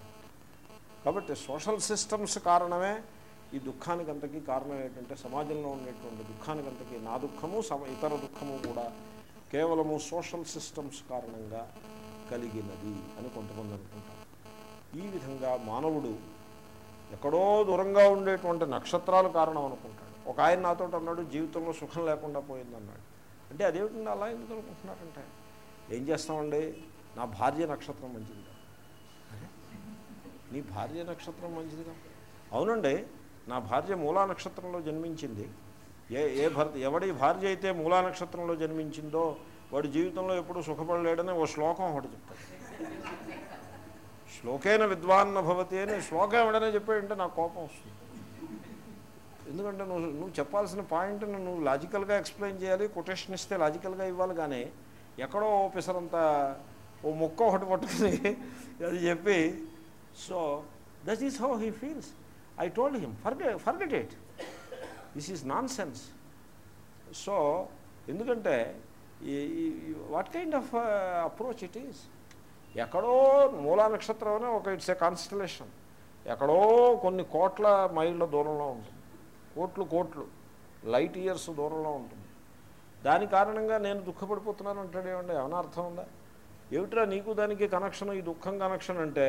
కాబట్టి సోషల్ సిస్టమ్స్ కారణమే ఈ దుఃఖానికి అంతకీ కారణం ఏంటంటే సమాజంలో ఉండేటువంటి దుఃఖానికి అంతకీ నా దుఃఖము సమ ఇతర దుఃఖము కూడా కేవలము సోషల్ సిస్టమ్స్ కారణంగా కలిగినది అని కొంతమంది అనుకుంటారు. ఈ విధంగా మానవుడు ఎక్కడో దూరంగా ఉండేటువంటి నక్షత్రాలు కారణం అనుకుంటాడు. ఒక ఆయన నాతో అన్నాడు జీవితంలో సుఖం లేకుండా పోయిందన్నాడు. అంటే అదేమిటండి అలా ఎందుకు అనుకుంటున్నారంటే ఏం చేస్తామండి? నా భార్య నక్షత్రం మంచిది నీ భార్య నక్షత్రం మంచిది అవునండి నా భార్య మూలా నక్షత్రంలో జన్మించింది. ఏ ఏ భర్త ఎవడి భార్య అయితే మూలా నక్షత్రంలో జన్మించిందో వాడి జీవితంలో ఎప్పుడు సుఖపడలేడని ఓ శ్లోకం ఒకటి చెప్తాడు. శ్లోకేన విద్వాన్న భవతి అని శ్లోకం ఎవడనే చెప్పాడంటే నాకు కోపం వస్తుంది. ఎందుకంటే నువ్వు నువ్వు చెప్పాల్సిన పాయింట్ని నువ్వు లాజికల్గా ఎక్స్ప్లెయిన్ చేయాలి కొటేషన్ ఇస్తే లాజికల్గా ఇవ్వాలి కానీ ఎక్కడో ఓ పిసరంతా ఓ మొక్క ఒకటి పట్టుకుని అది చెప్పి so that is how he feels I told him forget forget it this is nonsense so ఎందుకంటే what kind of approach it is ఎక్కడో మూలా నక్షత్రం అనే ఒక ఇట్స్ ఏ కాన్స్టలేషన్ ఎక్కడో కొన్ని కోట్ల మైళ్ళ దూరంలో ఉంటుంది. కోట్లు కోట్లు లైట్ ఇయర్స్ దూరంలో ఉంటుంది. దాని కారణంగా నేను దుఃఖపడిపోతున్నాను అంటాడు ఏమంటే ఏమైనా అర్థం ఉందా? ఏమిట్రా నీకు దానికి కనెక్షన్ ఈ దుఃఖం కనెక్షన్ అంటే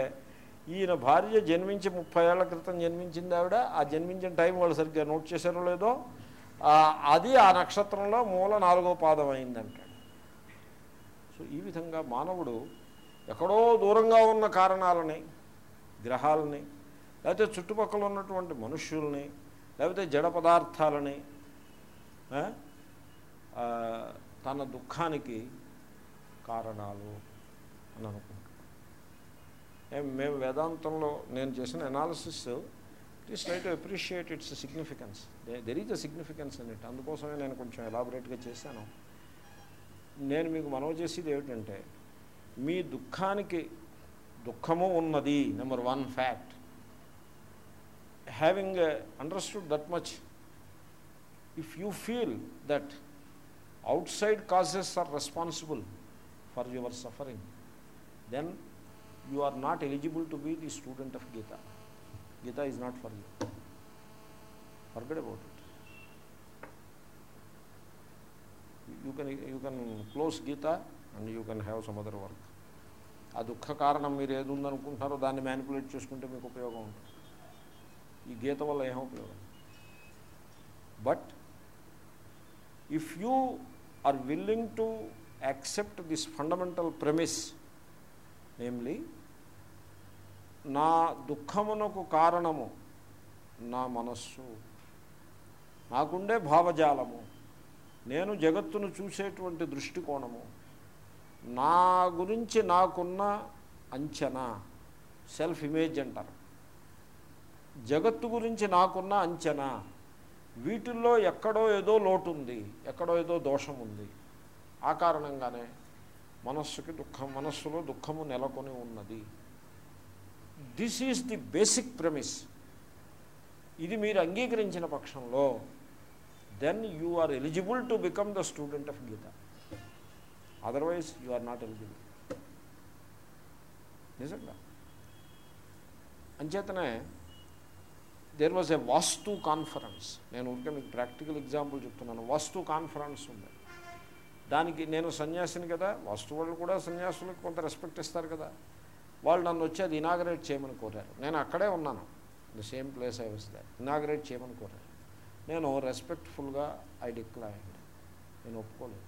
ఈయన భార్య జన్మించి ముప్పై ఏళ్ళ క్రితం జన్మించింది ఆవిడ. ఆ జన్మించిన టైం వాళ్ళు సరిగ్గా నోట్ చేశారో లేదో అది ఆ నక్షత్రంలో మూల నాలుగో పాదం అయిందంటాడు సో ఈ విధంగా మానవుడు ఎక్కడో దూరంగా ఉన్న కారణాలని గ్రహాలని లేకపోతే చుట్టుపక్కల ఉన్నటువంటి మనుష్యుల్ని లేకపోతే జడ పదార్థాలని తన దుఃఖానికి కారణాలు అని అనుకుంటాం. మేము వేదాంతంలో నేను చేసిన analysis it try to appreciate its significance there is a significance అని అందుకోసమే నేను కొంచెం ఎలాబొరేట్గా చేశాను. నేను మీకు మనవి చేసేది ఏమిటంటే మీ దుఃఖానికి దుఃఖము ఉన్నది number one fact having understood that much if you feel that outside causes are responsible for your suffering then you are not eligible to be the student of Gita Gita is not for you forget about it you can you can close Gita and you can have some other work ఆ దుఃఖ కారణం మీరు ఏది ఉందనుకుంటున్నారో దాన్ని manipulate చేసుకుంటే మీకు ఉపయోగం ఉంటుంది. ఈ గీత వల్ల ఏం ఉపయోగం? But if you are willing to accept this fundamental premise namely నా దుఃఖమునకు కారణము నా మనస్సు. నాకుండే భావజాలము. నేను జగత్తును చూసేటువంటి దృష్టికోణము. నా గురించి నాకున్న అంచనా సెల్ఫ్ ఇమేజ్ అంటారు. జగత్తు గురించి నాకున్న అంచనా వీటిల్లో ఎక్కడో ఏదో లోటు ఉంది ఎక్కడో ఏదో దోషం ఉంది ఆ కారణంగానే మనస్సుకి దుఃఖం మనస్సులో దుఃఖము నెలకొని ఉన్నది. This is the basic premise ఇది మీరు అంగీకరించిన పక్షంలో then you are eligible to become the student of Gita otherwise you are not eligible నిజంగా? అంచేతనే there was a Vastu conference నేను ఊరికే మీకు ప్రాక్టికల్ ఎగ్జాంపుల్ చెప్తున్నాను. వాస్తు కాన్ఫరెన్స్ ఉంది. దానికి నేను సన్యాసిని కదా. వాస్తు వాళ్ళు కూడా సన్యాసులకు కొంత రెస్పెక్ట్ ఇస్తారు కదా. వాళ్ళు నన్ను వచ్చి అది ఇనాగరేట్ చేయమని కోరారు. నేను అక్కడే ఉన్నాను. The same place I was that inaugurate చేయమని కోరారు. నేను రెస్పెక్ట్ఫుల్గా ఐ డిక్లైన్ నేను ఒప్పుకోలేదు.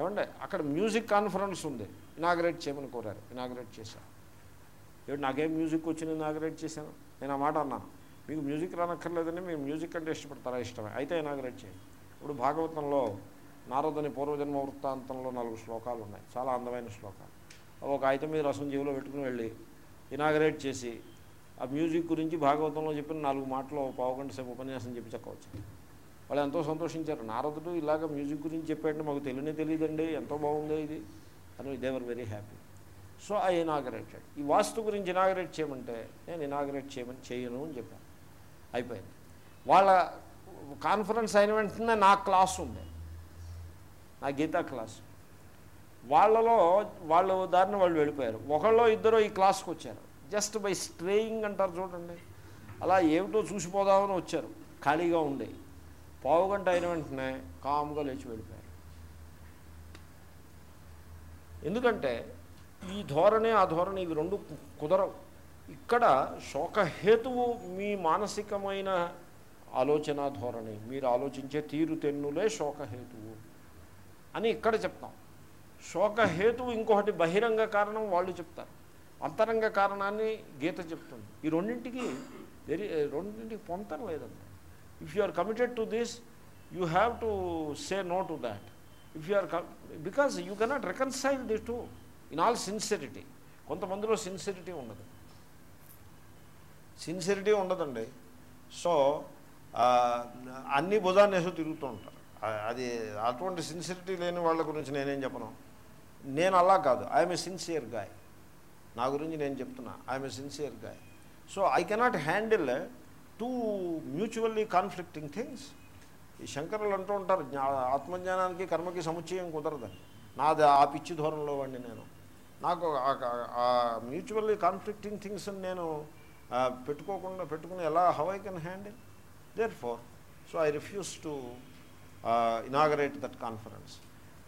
ఏమంటే అక్కడ మ్యూజిక్ కాన్ఫరెన్స్ ఉంది. ఇనాగరేట్ చేయమని కోరారు. ఇనాగరేట్ చేశాను ఏమిటి నాకేం మ్యూజిక్ వచ్చి ఇనాగరేట్ చేశాను? నేను ఆ మాట అన్నాను. మీకు మ్యూజిక్ రానక్కర్లేదని మీరు మ్యూజిక్ అంటే ఇష్టపడతారా? ఇష్టమే. అయితే ఇనాగరేట్ చేయండి. ఇప్పుడు భాగవతంలో నారదని పూర్వజన్మ వృత్తాంతంలో నాలుగు శ్లోకాలు ఉన్నాయి. చాలా అందమైన శ్లోకాలు. ఒక అయితే మీద రసం జీవులో పెట్టుకుని వెళ్ళి ఇనాగరేట్ చేసి ఆ మ్యూజిక్ గురించి భాగవతంలో చెప్పిన నాలుగు మాటలు పావుగంట సేపు ఉపన్యాసం చెప్పి చెప్పవచ్చు వాళ్ళు ఎంతో సంతోషించారు. నారదుడు ఇలాగ మ్యూజిక్ గురించి చెప్పాడంటే మాకు తెలియనే తెలియదండి. ఎంతో బాగుంది ఇది. అని they were very happy. So I inaugurated. ఈ వాస్తు గురించి ఇనాగరేట్ చేయమంటే నేను ఇనాగరేట్ చేయమని చేయను అని చెప్పాను. అయిపోయింది. వాళ్ళ కాన్ఫరెన్స్ అయిన వెంటనే నా క్లాస్ ఉంది నా గీతా క్లాస్. వాళ్ళలో వాళ్ళు దారిని వాళ్ళు వెళ్ళిపోయారు. ఒకళ్ళో ఇద్దరు ఈ క్లాస్కి వచ్చారు. జస్ట్ బై స్ట్రేయింగ్ అంటారు చూడండి. అలా ఏమిటో చూసిపోదామని వచ్చారు. ఖాళీగా ఉండే. పావు గంట అయిన వెంటనే కామ్గా లేచి వెళ్ళిపోయారు. ఎందుకంటే ఈ ధోరణి ఆ ధోరణి ఇవి రెండు కుదరవు. ఇక్కడ శోకహేతువు మీ మానసికమైన ఆలోచన ధోరణి. మీరు ఆలోచించే తీరు తెన్నులే శోకహేతువు అని ఇక్కడ చెప్తాం. శోకహేతువు ఇంకొకటి బహిరంగ కారణం వాళ్ళు చెప్తారు. అంతరంగ కారణాన్ని గీత చెప్తుంది. ఈ రెండింటికి వెరీ రెండింటికి పొంతం లేదండి. If you are committed to this you have to say no to that if you are because you cannot reconcile the two in all sincerity కొంతమందిలో సిన్సిరిటీ ఉండదు. సిన్సిరిటీ ఉండదండి. సో అన్ని భుజాన్ని తిరుగుతూ ఉంటారు. అది అటువంటి సిన్సిరిటీ లేని వాళ్ళ గురించి నేనేం చెప్పను. నేను అలా కాదు. ఐఎమ్ ఏ సిన్సియర్ గాయ్ నా గురించి నేను చెప్తున్నా. I'm a sincere guy so I cannot handle two mutually conflicting things ఈ శంకరులు అంటూ ఉంటారు జ్ఞా ఆత్మజ్ఞానానికి కర్మకి సముచ్చయం కుదరదని నాది ఆ పిచ్చి ధోరణిలో వాడిని నేను. నాకు ఆ మ్యూచువల్లీ కాన్ఫ్లిక్టింగ్ థింగ్స్ నేను పెట్టుకోకుండా పెట్టుకుని ఎలా how I can handle therefore so I refuse to inaugurate that conference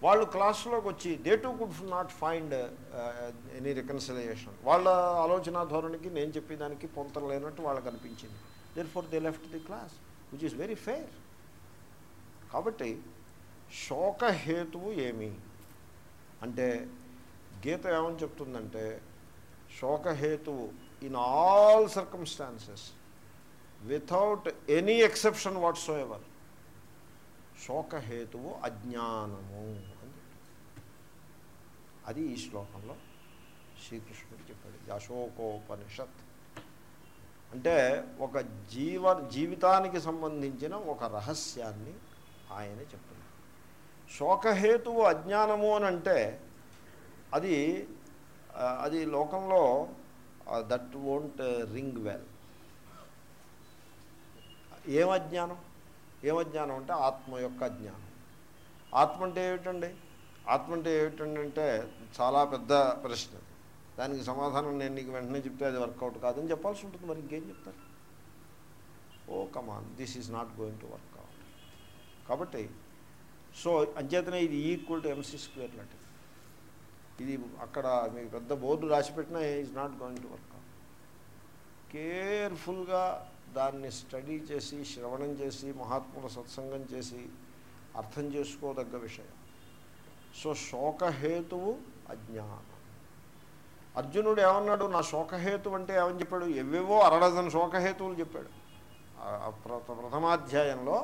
వాళ్ళు క్లాస్లోకి వచ్చి they too could not find any reconciliation. వాళ్ళ ఆలోచన ధోరణికి నేను చెప్పేదానికి పొంతన లేనట్టు వాళ్ళకి అనిపించింది. Therefore they left the class which is very fair కాబట్టి శోకహేతువు ఏమి? అంటే గీత ఏమని చెప్తుందంటే శోకహేతువు in all circumstances without any exception whatsoever శోకహేతువు అజ్ఞానము అని అది ఈ శ్లోకంలో శ్రీకృష్ణుడు చెప్పాడు. అశోకోపనిషత్ అంటే ఒక జీవ జీవితానికి సంబంధించిన ఒక రహస్యాన్ని ఆయన చెప్తున్నారు. శోకహేతువు అజ్ఞానము అని అంటే అది అది లోకంలో దట్ వోంట్ రింగ్ వెల్. ఏం అజ్ఞానం? ఏమజ్ఞానం అంటే ఆత్మ యొక్క అజ్ఞానం ఆత్మ అంటే ఏమిటండి? ఆత్మ అంటే ఏమిటండి అంటే చాలా పెద్ద ప్రశ్న. దానికి సమాధానం నేను నీకు వెంటనే చెప్తే అది వర్కౌట్ కాదని చెప్పాల్సి ఉంటుంది. మరి ఇంకేం చెప్తారు? ఓ come on this is not going to work out కాబట్టి సో అంచేతనే ఇది ఈక్వల్ టు ఎంసీ స్క్వేర్ లాంటిది. ఇది అక్కడ మీకు పెద్ద board రాసిపెట్టినా is not going to work out కేర్ఫుల్గా దాన్ని స్టడీ చేసి శ్రవణం చేసి మహాత్ముల సత్సంగం చేసి అర్థం చేసుకోదగ్గ విషయం. సో శోకహేతువు అజ్ఞానం. అర్జునుడు ఏమన్నాడు? నా శోకహేతు అంటే ఏమని చెప్పాడు? ఎవేవో అరడజన్ శోకహేతువులు చెప్పాడు. ప్రథమాధ్యాయంలో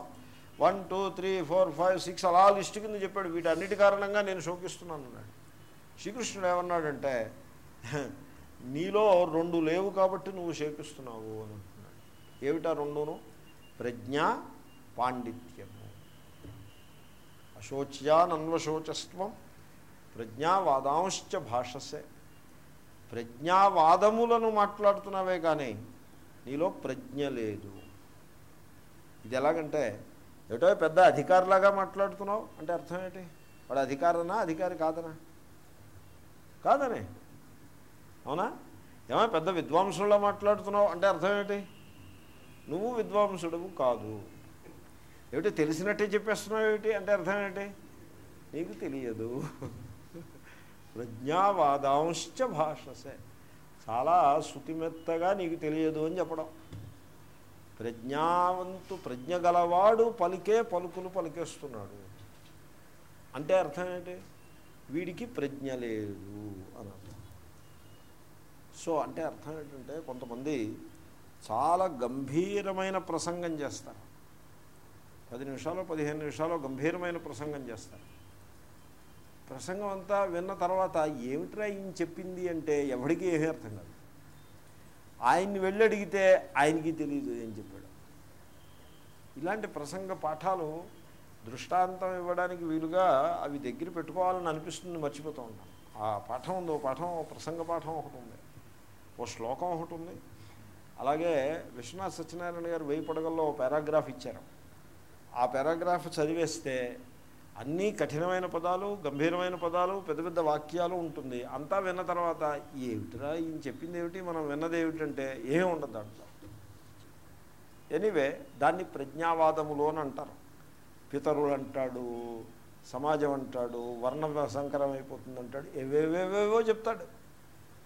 one two three four five six అలా లిస్ట్ కింద చెప్పాడు. వీటన్నిటి కారణంగా నేను శోకిస్తున్నాను అన్నాడు. శ్రీకృష్ణుడు ఏమన్నాడంటే నీలో రెండు లేవు కాబట్టి నువ్వు శోకిస్తున్నావు అని. ఏమిటా రెండును? ప్రజ్ఞ పాండిత్యము. అశోచ్యానన్వశోచస్వం ప్రజ్ఞావాదాంశ్చ భాషసే. ప్రజ్ఞావాదములను మాట్లాడుతున్నావే కానీ నీలో ప్రజ్ఞ లేదు. ఇది ఎలాగంటే ఏటో పెద్ద అధికారిలాగా మాట్లాడుతున్నావు అంటే అర్థం ఏంటి? వాడు అధికారనా? అధికారి కాదనా? కాదనే. అవునా? ఏమో పెద్ద విద్వాంసుల్లో మాట్లాడుతున్నావు అంటే అర్థం ఏంటి? నువ్వు విద్వాంసుడవు కాదు. ఏమిటి తెలిసినట్టే చెప్పేస్తున్నావు ఏమిటి? అంటే అర్థం ఏంటి? నీకు తెలియదు. ప్రజ్ఞావాదాంశ్చ భాషసే. చాలా శృతిమెత్తగా నీకు తెలియదు అని చెప్పడం. ప్రజ్ఞావంతు ప్రజ్ఞ గలవాడు పలికే పలుకులు పలికేస్తున్నాడు. అంటే అర్థం ఏంటి? వీడికి ప్రజ్ఞ లేదు అని అర్థం. సో అంటే అర్థం ఏంటంటే కొంతమంది చాలా గంభీరమైన ప్రసంగం చేస్తారు. పది నిమిషాలు పదిహేను నిమిషాలు గంభీరమైన ప్రసంగం చేస్తారు. ప్రసంగం అంతా విన్న తర్వాత ఏమిట్రా ఈయన చెప్పింది అంటే ఎవడికి ఏమీ అర్థం కాదు. ఆయన్ని వెళ్ళి అడిగితే ఆయనకి తెలియదు ఏం చెప్పాడు. ఇలాంటి ప్రసంగ పాఠాలు దృష్టాంతం ఇవ్వడానికి వీలుగా అవి దగ్గర పెట్టుకోవాలని అనిపిస్తుంది మర్చిపోతూ ఉంటాం. ఆ పాఠం ఉంది ఓ పాఠం ఓ ప్రసంగ పాఠం ఒకటి ఉంది ఓ శ్లోకం ఒకటి ఉంది. అలాగే విశ్వనాథ్ సత్యనారాయణ గారు వెయ్యి పడగల్లో పారాగ్రాఫ్ ఇచ్చారు. ఆ పారాగ్రాఫ్ చదివేస్తే అన్నీ కఠినమైన పదాలు గంభీరమైన పదాలు పెద్ద పెద్ద వాక్యాలు ఉంటుంది. అంతా విన్న తర్వాత ఏమిటిరా ఈయన చెప్పింది ఏమిటి మనం విన్నది ఏమిటంటే ఏమి ఉండదు దాంట్లో. ఎనీవే దాన్ని ప్రజ్ఞావాదములు అని అంటారు. పితరులు అంటాడు సమాజం అంటాడు వర్ణ సంకరం అయిపోతుంది అంటాడు ఏవేవేవేవో చెప్తాడు.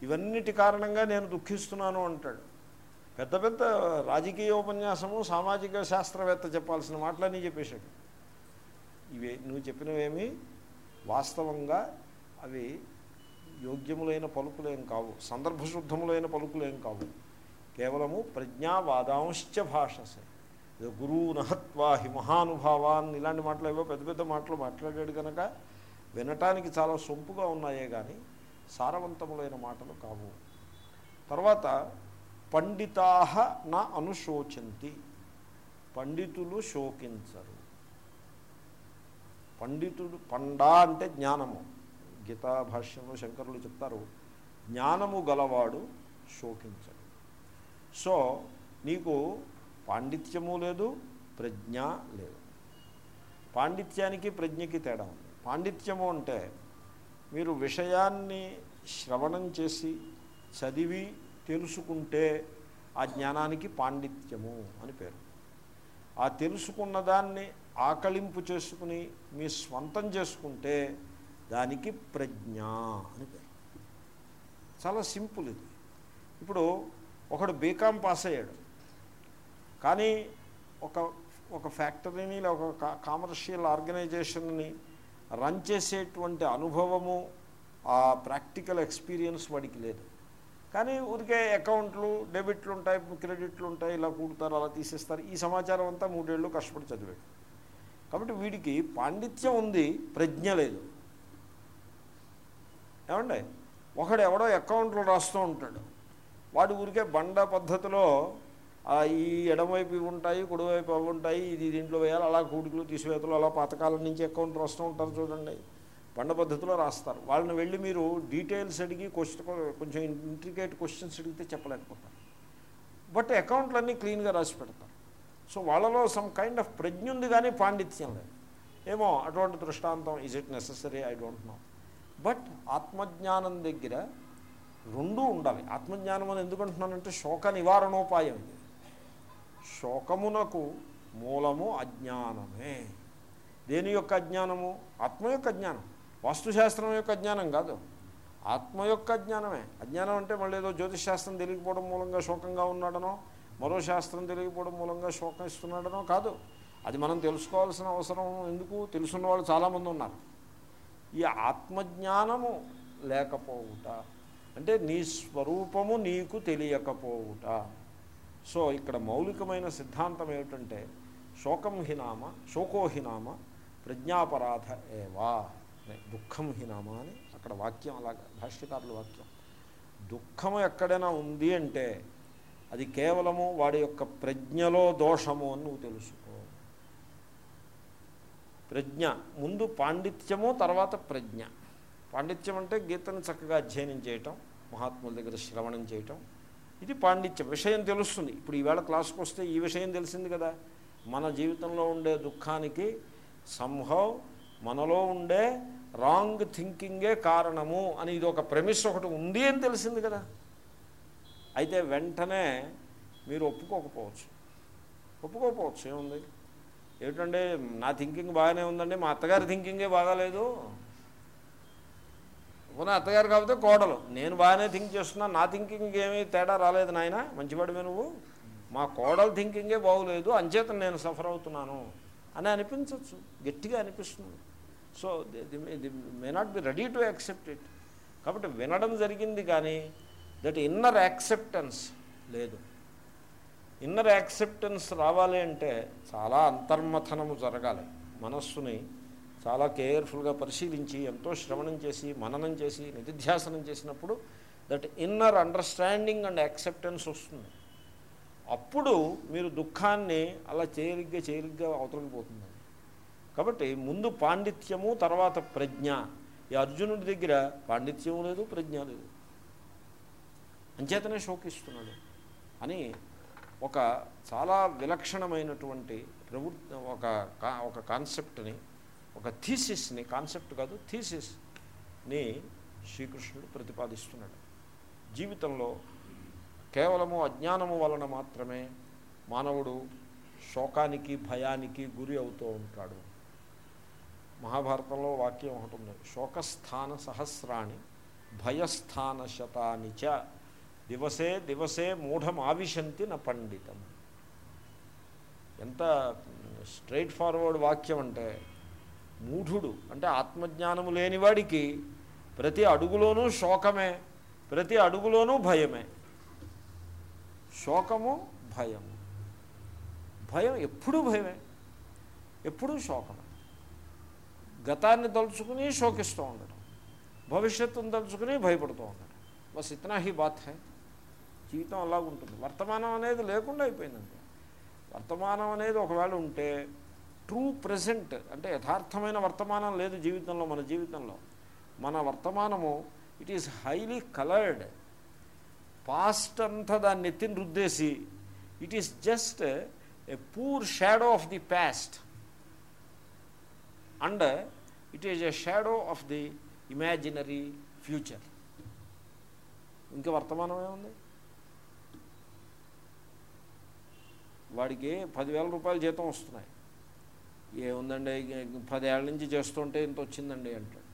ఇవన్నిటి కారణంగా నేను దుఃఖిస్తున్నాను అంటాడు. పెద్ద పెద్ద రాజకీయ ఉపన్యాసము సామాజిక శాస్త్రవేత్త చెప్పాల్సిన మాటలన్నీ చెప్పేశాడు. ఇవి నువ్వు చెప్పినవేమి వాస్తవంగా అవి యోగ్యములైన పలుకులేం కావు సందర్భశుద్ధములైన పలుకులేం కావు. కేవలము ప్రజ్ఞావాదాంశ్చ భాషసే. ఏదో గురువు నహత్వా హి మహానుభావాన్ ఇలాంటి మాటలు ఏవో పెద్ద పెద్ద మాటలు మాట్లాడాడు కనుక వినటానికి చాలా సొంపుగా ఉన్నాయే కానీ సారవంతములైన మాటలు కావు. తర్వాత పండితా నా అనుశోచంతి. పండితులు శోకించరు. పండితుడు పండా అంటే జ్ఞానము. గీతా భాష్యంలో శంకరులు చెప్తారు జ్ఞానము గలవాడు శోకించడు. సో నీకు పాండిత్యము లేదు ప్రజ్ఞ లేదు. పాండిత్యానికి ప్రజ్ఞకి తేడా ఉంది. పాండిత్యము అంటే మీరు విషయాన్ని శ్రవణం చేసి చదివి తెలుసుకుంటే ఆ జ్ఞానానికి పాండిత్యము అని పేరు. ఆ తెలుసుకున్న దాన్ని ఆకలింపు చేసుకుని మీ స్వంతం చేసుకుంటే దానికి ప్రజ్ఞ అని పేరు. చాలా సింపుల్ ఇది. ఇప్పుడు ఒకడు బీకామ్ పాస్ అయ్యాడు. కానీ ఒక ఒక ఫ్యాక్టరీని లేదా ఒక కా- కామర్షియల్ ఆర్గనైజేషన్ని రన్ చేసేటువంటి అనుభవము ఆ ప్రాక్టికల్ ఎక్స్పీరియన్స్ వాడికి లేదు. కానీ ఊరికే అకౌంట్లు డెబిట్లు ఉంటాయి క్రెడిట్లు ఉంటాయి ఇలా కూడతారు అలా తీసేస్తారు. ఈ సమాచారం అంతా మూడేళ్ళు కష్టపడి చదివాడు. కాబట్టి వీడికి పాండిత్యం ఉంది ప్రజ్ఞ లేదు. ఏమండి? ఒకడు ఎవడో అకౌంట్లు రాస్తూ ఉంటాడు. వాడు ఊరికే బండ పద్ధతిలో ఈ ఎడమవైపు ఉంటాయి కుడివైపు అవి ఉంటాయి ఇది దీంట్లో వేయాలి అలా కూడికలు తీసివేతలు అలా పాతకాలం నుంచి అకౌంట్ రాస్తూ ఉంటారు చూడండి. బండ పద్ధతిలో రాస్తారు. వాళ్ళని వెళ్ళి మీరు డీటెయిల్స్ అడిగి క్వశ్చన్ కొంచెం ఇంట్రికేట్ క్వశ్చన్స్ అడిగితే చెప్పలేకపోతారు. బట్ అకౌంట్లన్నీ క్లీన్గా రాసి పెడతారు. సో వాళ్ళలో సమ్ కైండ్ ఆఫ్ ప్రజ్ఞ ఉంది కానీ పాండిత్యం లేదు. ఏమో అటువంటి దృష్టాంతం is it necessary? I don't know. But ఆత్మజ్ఞానం దగ్గర రెండూ ఉండాలి. ఆత్మజ్ఞానం అని ఎందుకంటున్నానంటే శోక నివారణోపాయం ఇది. శోకమునకు మూలము అజ్ఞానమే. దేని యొక్క అజ్ఞానము? ఆత్మ యొక్క అజ్ఞానం. వాస్తుశాస్త్రం యొక్క అజ్ఞానం కాదు. ఆత్మ యొక్క అజ్ఞానమే అజ్ఞానం అంటే మళ్ళీ ఏదో జ్యోతిషాస్త్రం తెలియకపోవడం మూలంగా శోకంగా ఉన్నాడనో మరో శాస్త్రం తెలియకపోవడం మూలంగా శోకం ఇస్తున్నాడనో కాదు. అది మనం తెలుసుకోవాల్సిన అవసరం ఎందుకు? తెలుసున్న వాళ్ళు చాలామంది ఉన్నారు. ఈ ఆత్మజ్ఞానము లేకపోవుట అంటే నీ స్వరూపము నీకు తెలియకపోవుట. సో ఇక్కడ మౌలికమైన సిద్ధాంతం ఏమిటంటే శోకం హినామ శోకోహినామ ప్రజ్ఞాపరాధ ఏవా. దుఃఖం హినామ అని అక్కడ వాక్యం అలాగా భాష్యకారుల వాక్యం. దుఃఖము ఎక్కడైనా ఉంది అంటే అది కేవలము వాడి యొక్క ప్రజ్ఞలో దోషము అని నువ్వు తెలుసుకో. ప్రజ్ఞ ముందు పాండిత్యము తర్వాత ప్రజ్ఞ. పాండిత్యం అంటే గీతను చక్కగా అధ్యయనం చేయటం మహాత్ముల దగ్గర శ్రవణం చేయటం. ఇది పాండిత్యం విషయం తెలుస్తుంది. ఇప్పుడు ఈవేళ క్లాస్కి వస్తే ఈ విషయం తెలిసింది కదా. మన జీవితంలో ఉండే దుఃఖానికి సంభవ్ మనలో ఉండే రాంగ్ థింకింగే కారణము అని ఇది ఒక ప్రెమిస్ ఒకటి ఉంది అని తెలిసింది కదా. అయితే వెంటనే మీరు ఒప్పుకోకపోవచ్చు. ఒప్పుకోకపోవచ్చు ఏముంది? ఏమిటంటే నా థింకింగ్ బాగానే ఉందండి మా అత్తగారి థింకింగే బాగాలేదు. పోనీ అత్తగారు కాకపోతే కోడలు. నేను బాగానే థింక్ చేస్తున్నా నా థింకింగ్ ఏమీ తేడా రాలేదు నాయన మంచివాడివే నువ్వు. మా కోడలు థింకింగే బాగోలేదు అంచేత నేను సఫర్ అవుతున్నాను. అని అనిపించవచ్చు గట్టిగా అనిపిస్తుంది. So they may not be ready to accept it కాబట్టి వినడం జరిగింది కానీ దట్ ఇన్నర్ యాక్సెప్టెన్స్ లేదు. ఇన్నర్ యాక్సెప్టెన్స్ రావాలి అంటే చాలా అంతర్మథనము జరగాలి. మనస్సుని చాలా కేర్ఫుల్గా పరిశీలించి ఎంతో శ్రవణం చేసి మననం చేసి నిధిధ్యాసనం చేసినప్పుడు that inner understanding and acceptance వస్తుంది. అప్పుడు మీరు దుఃఖాన్ని అలా చేరిగ్గా చేరిగ్గా అవతలకి పోతుంది కాబట్టి ముందు పాండిత్యము తర్వాత ప్రజ్ఞ. ఈ అర్జునుడి దగ్గర పాండిత్యం లేదు ప్రజ్ఞ లేదు. అంచేతనే శోకిస్తున్నాడు. అని ఒక చాలా విలక్షణమైనటువంటి ప్రవృత్తి ఒక ఒక కాన్సెప్ట్ని ఒక థీసిస్ని కాన్సెప్ట్ కాదు థీసిస్ని శ్రీకృష్ణుడు ప్రతిపాదిస్తున్నాడు. జీవితంలో కేవలము అజ్ఞానము వలన మాత్రమే మానవుడు శోకానికి భయానికి గురి అవుతూ ఉంటాడు. మహాభారతంలో వాక్యం ఒకటి ఉంది. శోకస్థాన సహస్రాణి భయస్థాన శతాని చ దివసే దివసే మూఢమావిశంతి న పండితం. ఎంత స్ట్రైట్ ఫార్వర్డ్ వాక్యం అంటే మూఢుడు అంటే ఆత్మజ్ఞానము లేనివాడికి ప్రతి అడుగులోనూ శోకమే ప్రతి అడుగులోనూ భయమే. శోకము భయము. భయం ఎప్పుడూ భయమే ఎప్పుడూ శోకమే. గతాన్ని తలుచుకుని శోకిస్తూ ఉండడం భవిష్యత్తును తలుచుకుని భయపడుతూ ఉండడం. బస్ ఇతనా హీ బాత్ హై. జీవితం అలాగ ఉంటుంది. వర్తమానం అనేది లేకుండా అయిపోయిందండి. వర్తమానం అనేది ఒకవేళ ఉంటే ట్రూ ప్రజెంట్ అంటే యథార్థమైన వర్తమానం లేదు జీవితంలో మన జీవితంలో. మన వర్తమానము it is highly coloured past అంతా దాన్ని ఎత్తిని రుద్దేసి it is just a poor shadow of the past and it is a shadow of the imaginary future ఇంకా వర్తమానం ఏముంది వాడికి పదివేల రూపాయలు జీతం వస్తున్నాయి. ఏముందండి? పదేళ్ళ నుంచి చేస్తుంటే ఇంత వచ్చిందండి అంటాడు.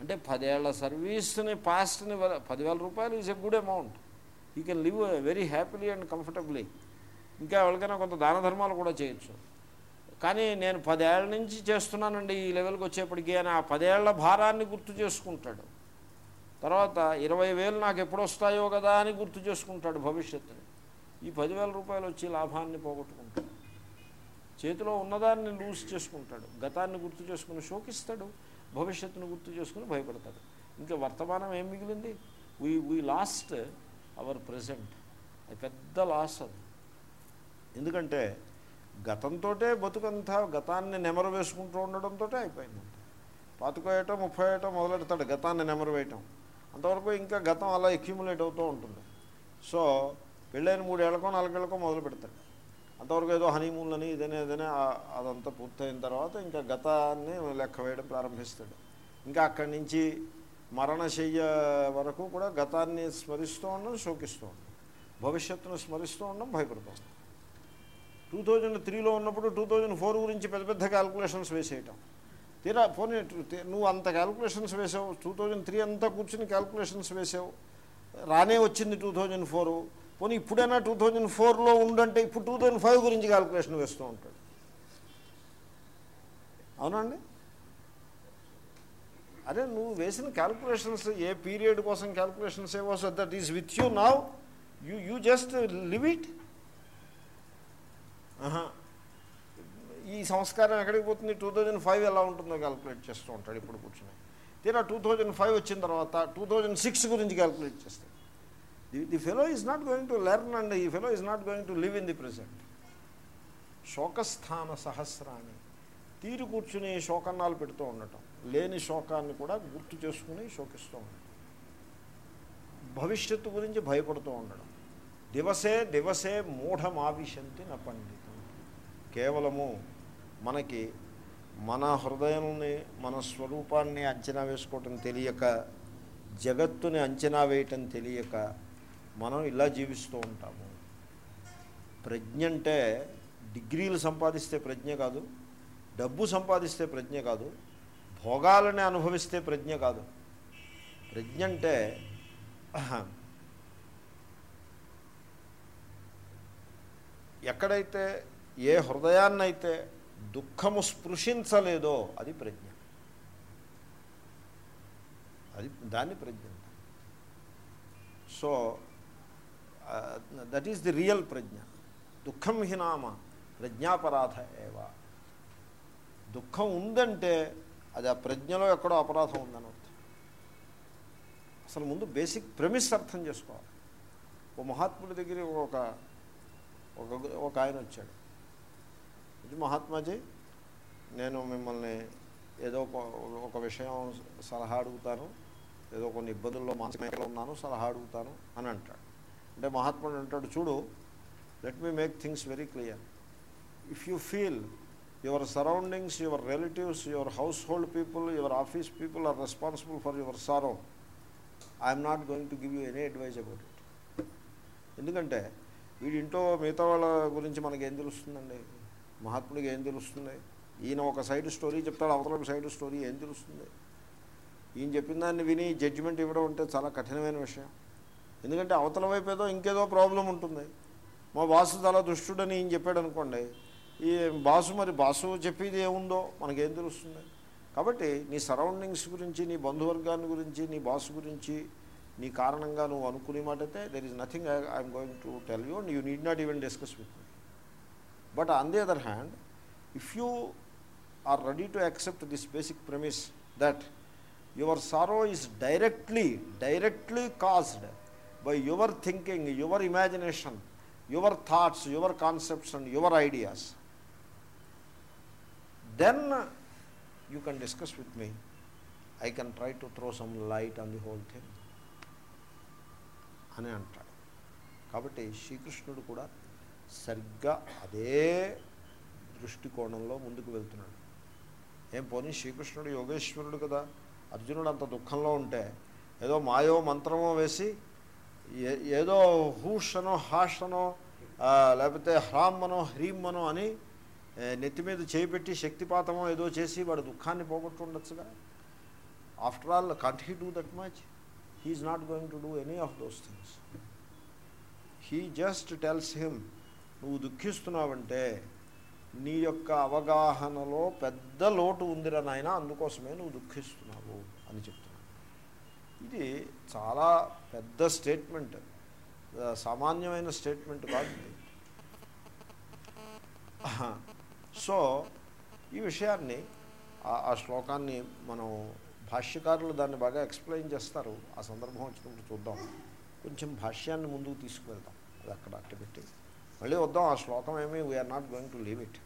అంటే పదేళ్ళ సర్వీస్ని పాస్ట్ని పదివేల రూపాయలు is a good amount. You can live very happily and comfortably ఇంకా ఎవరికైనా కొంత దాన ధర్మాలు కూడా చేయొచ్చు. కానీ నేను పదేళ్ళ నుంచి చేస్తున్నానండి ఈ లెవెల్కి వచ్చేప్పటికీ అని ఆ పదేళ్ళ భారాన్ని గుర్తు చేసుకుంటాడు. తర్వాత ఇరవై వేలు నాకు ఎప్పుడు వస్తాయో కదా అని గుర్తు చేసుకుంటాడు భవిష్యత్తుని ఈ పదివేల రూపాయలు వచ్చి లాభాన్ని పోగొట్టుకుంటాడు. చేతిలో ఉన్నదాన్ని లూజ్ చేసుకుంటాడు. గతాన్ని గుర్తు చేసుకుని శోకిస్తాడు. భవిష్యత్తును గుర్తు చేసుకుని భయపడతాడు. ఇంకా వర్తమానం ఏం మిగిలింది? We we lost our present అది పెద్ద లాస్ అది. ఎందుకంటే గతంతో బతుకంతా గతాన్ని నెమరు వేసుకుంటూ ఉండడంతో అయిపోయింది. పాతికో వేయటం ముప్పై వేయటం మొదలెడతాడు గతాన్ని నెమరు వేయటం అంతవరకు ఇంకా గతం అలా ఎక్యుములేట్ అవుతూ ఉంటుంది. సో పెళ్ళైన మూడేళ్ళకో నాలుగేళ్ళకో మొదలు పెడతాడు. అంతవరకు ఏదో హనీమూన్లని ఇదనే ఇదనే అదంతా పూర్తయిన తర్వాత ఇంకా గతాన్ని లెక్క వేయడం ప్రారంభిస్తాడు. ఇంకా అక్కడి నుంచి మరణశయ్య వరకు కూడా గతాన్ని స్మరిస్తూ ఉండడం శోకిస్తూ ఉండడం. భవిష్యత్తును స్మరిస్తూ ఉండడం భయపడుతూ ఉండడం. టూ థౌజండ్ త్రీలో ఉన్నప్పుడు టూ థౌజండ్ ఫోర్ గురించి పెద్ద పెద్ద క్యాల్కులేషన్స్ వేసేయటం. తీరా పోనీ నువ్వు అంత క్యాల్కులేషన్స్ వేసావు టూ థౌజండ్ త్రీ అంతా కూర్చుని క్యాల్కులేషన్స్ వేసావు రానే వచ్చింది టూ థౌజండ్ ఫోరు పోనీ ఇప్పుడైనా టూ థౌజండ్ ఫోర్లో ఉండంటే ఇప్పుడు టూ థౌజండ్ ఫైవ్ గురించి క్యాల్కులేషన్ వేస్తూ ఉంటాడు. అవునండి అరే నువ్వు వేసిన క్యాల్కులేషన్స్ ఏ పీరియడ్ కోసం క్యాల్కులేషన్స్ ఏవో so that is with you now you you just live it ఈ సంస్కారం ఎక్కడికి పోతుంది? టూ థౌజండ్ ఫైవ్ ఎలా ఉంటుందో క్యాల్కులేట్ చేస్తూ ఉంటాడు ఇప్పుడు కూర్చుని. తీరా టూ థౌజండ్ ఫైవ్ వచ్చిన తర్వాత టూ థౌజండ్ సిక్స్ గురించి క్యాల్కులేట్ చేస్తాడు the the fellow is not going to learn and ఈ fellow is not going to live in the present శోకస్థాన సహస్రాన్ని తీరు కూర్చుని శోకన్నాలు పెడుతూ ఉండటం. లేని శోకాన్ని కూడా గుర్తు చేసుకుని శోకిస్తూ ఉండటం. భవిష్యత్తు గురించి భయపడుతూ ఉండడం దివసే దివసే మూఢమావిశంతి నపండి కేవలము మనకి మన హృదయాన్ని మన స్వరూపాన్ని అంచనా వేసుకోవటం తెలియక జగత్తుని అంచనా వేయటం తెలియక మనం ఇలా జీవిస్తూ ఉంటాము. ప్రజ్ఞ అంటే డిగ్రీలు సంపాదిస్తే ప్రజ్ఞ కాదు డబ్బు సంపాదిస్తే ప్రజ్ఞ కాదు భోగాలని అనుభవిస్తే ప్రజ్ఞ కాదు. ప్రజ్ఞ అంటే ఎక్కడైతే ఏ హృదయాన్నైతే దుఃఖము స్పృశించలేదో అది ప్రజ్ఞ. అది దాన్ని ప్రజ్ఞ so that is the real ప్రజ్ఞ. దుఃఖం హినామ ప్రజ్ఞాపరాధ ఏవ. దుఃఖం ఉందంటే అది ఆ ప్రజ్ఞలో ఎక్కడో అపరాధం ఉందని అర్థం. అసలు ముందు బేసిక్ ప్రమిస్ అర్థం చేసుకోవాలి. ఓ మహాత్ముడి దగ్గర ఒక ఒక ఒక ఆయన వచ్చాడు. ఇది మహాత్మాజీ. నేను మిమ్మల్ని ఏదో ఒక- ఒక విషయం సలహా అడుగుతాను. ఏదో కొన్ని ఇబ్బందుల్లో మానసికంగా ఉన్నాను సలహా అడుగుతాను అని అంటాడు. అంటే మహాత్ముడు అంటాడు చూడు let me make things very clear if you feel your surroundings your relatives your household people your office people are responsible for your sorrow I'm not going to give you any advice about it ఎందుకంటే వీడింటో మిగతా వాళ్ళ గురించి మనకేం తెలుస్తుందండి? మహాత్ముడికి ఏం తెలుస్తుంది? ఈయన ఒక సైడ్ స్టోరీ చెప్తాడు అవతల సైడ్ స్టోరీ ఏం తెలుస్తుంది? ఈయన చెప్పిన దాన్ని విని జడ్జిమెంట్ ఇవ్వడం అంటే చాలా కఠినమైన విషయం. ఎందుకంటే అవతల వైపు ఏదో ఇంకేదో ప్రాబ్లం ఉంటుంది. మా బాసు చాలా దుష్టుడని ఈయన చెప్పాడు అనుకోండి. ఈ బాసు మరి బాసు చెప్పేది ఏముందో మనకేం తెలుస్తుంది? కాబట్టి నీ సరౌండింగ్స్ గురించి నీ బంధువర్గాన్ని గురించి నీ బాసు గురించి నీ కారణంగా నువ్వు అనుకునే మాట అయితే there is nothing I'm going to tell you and you need not even discuss with me but on the other hand if you are ready to accept this basic premise that your sorrow is directly directly caused by your thinking your imagination your thoughts your concepts and your ideas then you can discuss with me I can try to throw some light on the whole thing అని అంటాడు. కాబట్టి శ్రీకృష్ణుడు కూడా సరిగ్గా అదే దృష్టికోణంలో ముందుకు వెళ్తున్నాడు. ఏం పోనీ శ్రీకృష్ణుడు యోగేశ్వరుడు కదా? అర్జునుడు అంత దుఃఖంలో ఉంటే ఏదో మాయో మంత్రమో వేసి ఏ- ఏదో హూషనో హాషనో లేకపోతే హ్రామ్మనో హ్రీమ్మనో అని నెత్తి మీద చేపెట్టి శక్తిపాతమో ఏదో చేసి వాడు దుఃఖాన్ని పోగొట్టుండొచ్చుగా. After all can't he do that much he is not going to do any of those things he just tells him నువ్వు దుఃఖిస్తున్నావంటే నీ యొక్క అవగాహనలో పెద్ద లోటు ఉందిరా నాయన అందుకోసమే నువ్వు దుఃఖిస్తున్నావు అని చెప్తున్నాను ఇది చాలా పెద్ద స్టేట్మెంట్. సామాన్యమైన స్టేట్మెంట్ కాదు సో ఈ విషయాన్ని ఆ- శ్లోకాన్ని మనం భాష్యకారులు దాన్ని బాగా ఎక్స్ప్లెయిన్ చేస్తారు. ఆ సందర్భం వచ్చినప్పుడు చూద్దాం. కొంచెం భాష్యాన్ని ముందుకు తీసుకువెళ్తాం అది అక్కడ అట్ట మళ్ళీ వద్దాం ఆ శ్లోకం ఏమి we are not going to leave it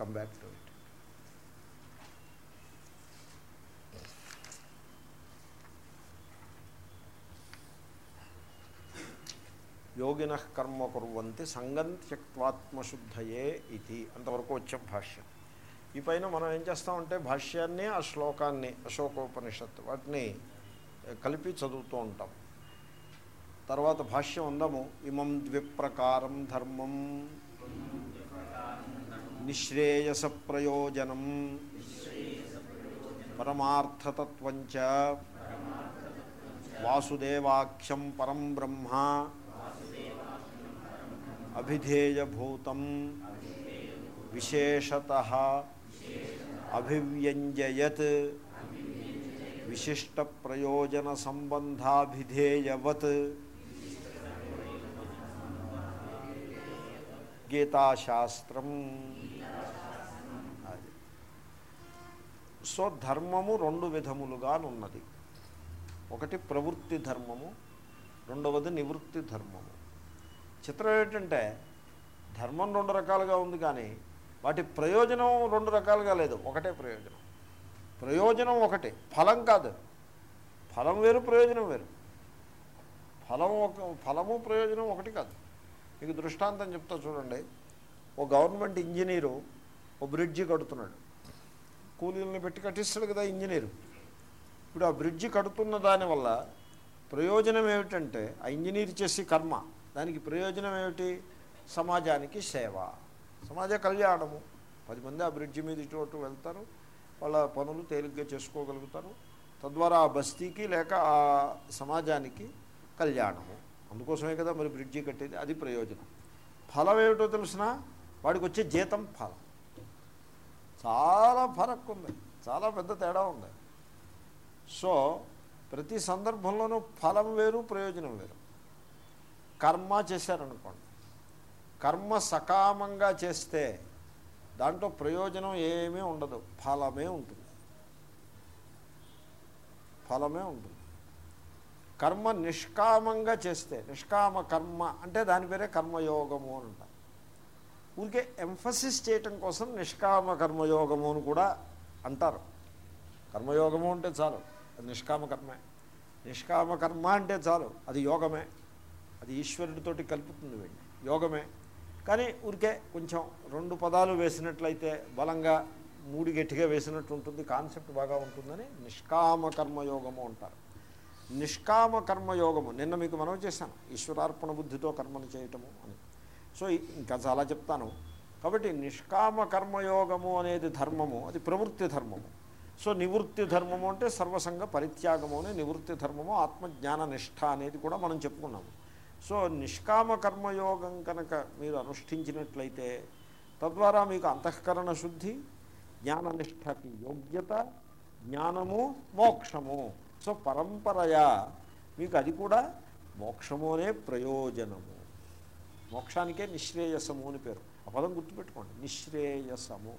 come back to it యోగిన కర్మ కుర్వంతి సంగం త్యక్వాత్మశుద్ధయే ఇది అంతవరకు వచ్చాం భాష్యం. ఈ పైన మనం ఏం చేస్తామంటే భాష్యాన్ని ఆ శ్లోకాన్ని అశోకోపనిషత్ వాటిని కలిపి చదువుతూ ఉంటాం. తర్వాత భాష్యం ఉందాము ఇమం ద్విప్రకారం ధర్మం నిశ్రేయస ప్రయోజనం పరమార్థతత్వంచ వాసుదేవాఖ్యం పరం బ్రహ్మ అభిధేయభూతం విశేషత అభివ్యంజయత్ విశిష్ట గీతాశాస్త్రం అది. సో ధర్మము రెండు విధములుగా ఉన్నది ఒకటి ప్రవృత్తి ధర్మము రెండవది నివృత్తి ధర్మము. చిత్రం ఏంటంటే ధర్మం రెండు రకాలుగా ఉంది కానీ వాటి ప్రయోజనం రెండు రకాలుగా లేదు. ఒకటే ప్రయోజనం. ప్రయోజనం ఒకటే. ఫలం కాదు. ఫలం వేరు ప్రయోజనం వేరు. ఫలం ఒక ఫలము ప్రయోజనం ఒకటి కాదు. మీకు దృష్టాంతం చెప్తా చూడండి. ఓ గవర్నమెంట్ ఇంజనీరు ఓ బ్రిడ్జి కడుతున్నాడు. కూలీలను పెట్టి కట్టిస్తాడు కదా ఇంజనీరు. ఇప్పుడు ఆ బ్రిడ్జి కడుతున్న దానివల్ల ప్రయోజనం ఏమిటంటే ఆ ఇంజనీర్ చేసే కర్మ దానికి ప్రయోజనం ఏమిటి? సమాజానికి సేవ. సమాజ కళ్యాణము. పది మంది ఆ బ్రిడ్జి మీద ఇటు అటు వెళ్తారు. వాళ్ళ పనులు తేలిగ్గా చేసుకోగలుగుతారు. తద్వారా ఆ బస్తీకి లేక ఆ సమాజానికి కళ్యాణము. అందుకోసమే కదా మరి బ్రిడ్జి కట్టేది? అది ప్రయోజనం. ఫలం ఏమిటో తెలిసిన? వాడికి వచ్చే జీతం ఫలం. చాలా ఫరక్ ఉంది. చాలా పెద్ద తేడా ఉంది. సో ప్రతి సందర్భంలోనూ ఫలం వేరు ప్రయోజనం వేరు. కర్మ చేశారనుకోండి. కర్మ సకామంగా చేస్తే దాంట్లో ప్రయోజనం ఏమీ ఉండదు. ఫలమే ఉంటుంది. ఫలమే ఉంటుంది. కర్మ నిష్కామంగా చేస్తే నిష్కామ కర్మ అంటే దాని పేరే కర్మయోగము అని అంటారు. ఊరికే ఎంఫసిస్ చేయటం కోసం నిష్కామ కర్మయోగము అని కూడా అంటారు. కర్మయోగము అంటే చాలు అది నిష్కామ కర్మే. నిష్కామ కర్మ అంటే చాలు అది యోగమే. అది ఈశ్వరుడితోటి కలుపుతుంది వెళ్ళి యోగమే. కానీ ఊరికే కొంచెం రెండు పదాలు వేసినట్లయితే బలంగా మూడు గట్టిగా వేసినట్టు ఉంటుంది కాన్సెప్ట్ బాగా ఉంటుందని నిష్కామ కర్మయోగము అంటారు. నిష్కామ కర్మయోగము. నిన్న మీకు మనం చేశాను. ఈశ్వరార్పణ బుద్ధితో కర్మను చేయటము అని. సో ఇంకా చాలా చెప్తాను. కాబట్టి నిష్కామ కర్మయోగము అనేది ధర్మము. అది ప్రవృత్తి ధర్మము. సో నివృత్తి ధర్మము అంటే సర్వసంగ పరిత్యాగము అనే నివృత్తి ధర్మము ఆత్మజ్ఞాన నిష్ఠ అనేది కూడా మనం చెప్పుకున్నాము. సో నిష్కామ కర్మయోగం కనుక మీరు అనుష్ఠించినట్లయితే తద్వారా మీకు అంతఃకరణ శుద్ధి జ్ఞాననిష్టకి యోగ్యత జ్ఞానము మోక్షము. సో పరంపరయా. మీకు అది కూడా మోక్షము అనే ప్రయోజనము. మోక్షానికే నిశ్రేయసము అని పేరు. ఆ పదం గుర్తుపెట్టుకోండి. నిశ్రేయసము.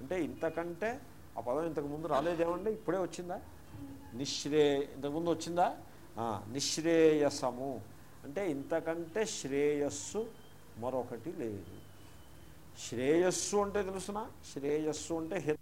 అంటే ఇంతకంటే ఆ పదం ఇంతకుముందు రాలేదేమండి? ఇప్పుడే వచ్చిందా? నిశ్రే ఇంతకుముందు వచ్చిందా? నిశ్రేయసము. అంటే ఇంతకంటే శ్రేయస్సు మరొకటి లేదు. శ్రేయస్సు అంటే తెలుసునా? శ్రేయస్సు అంటే హిత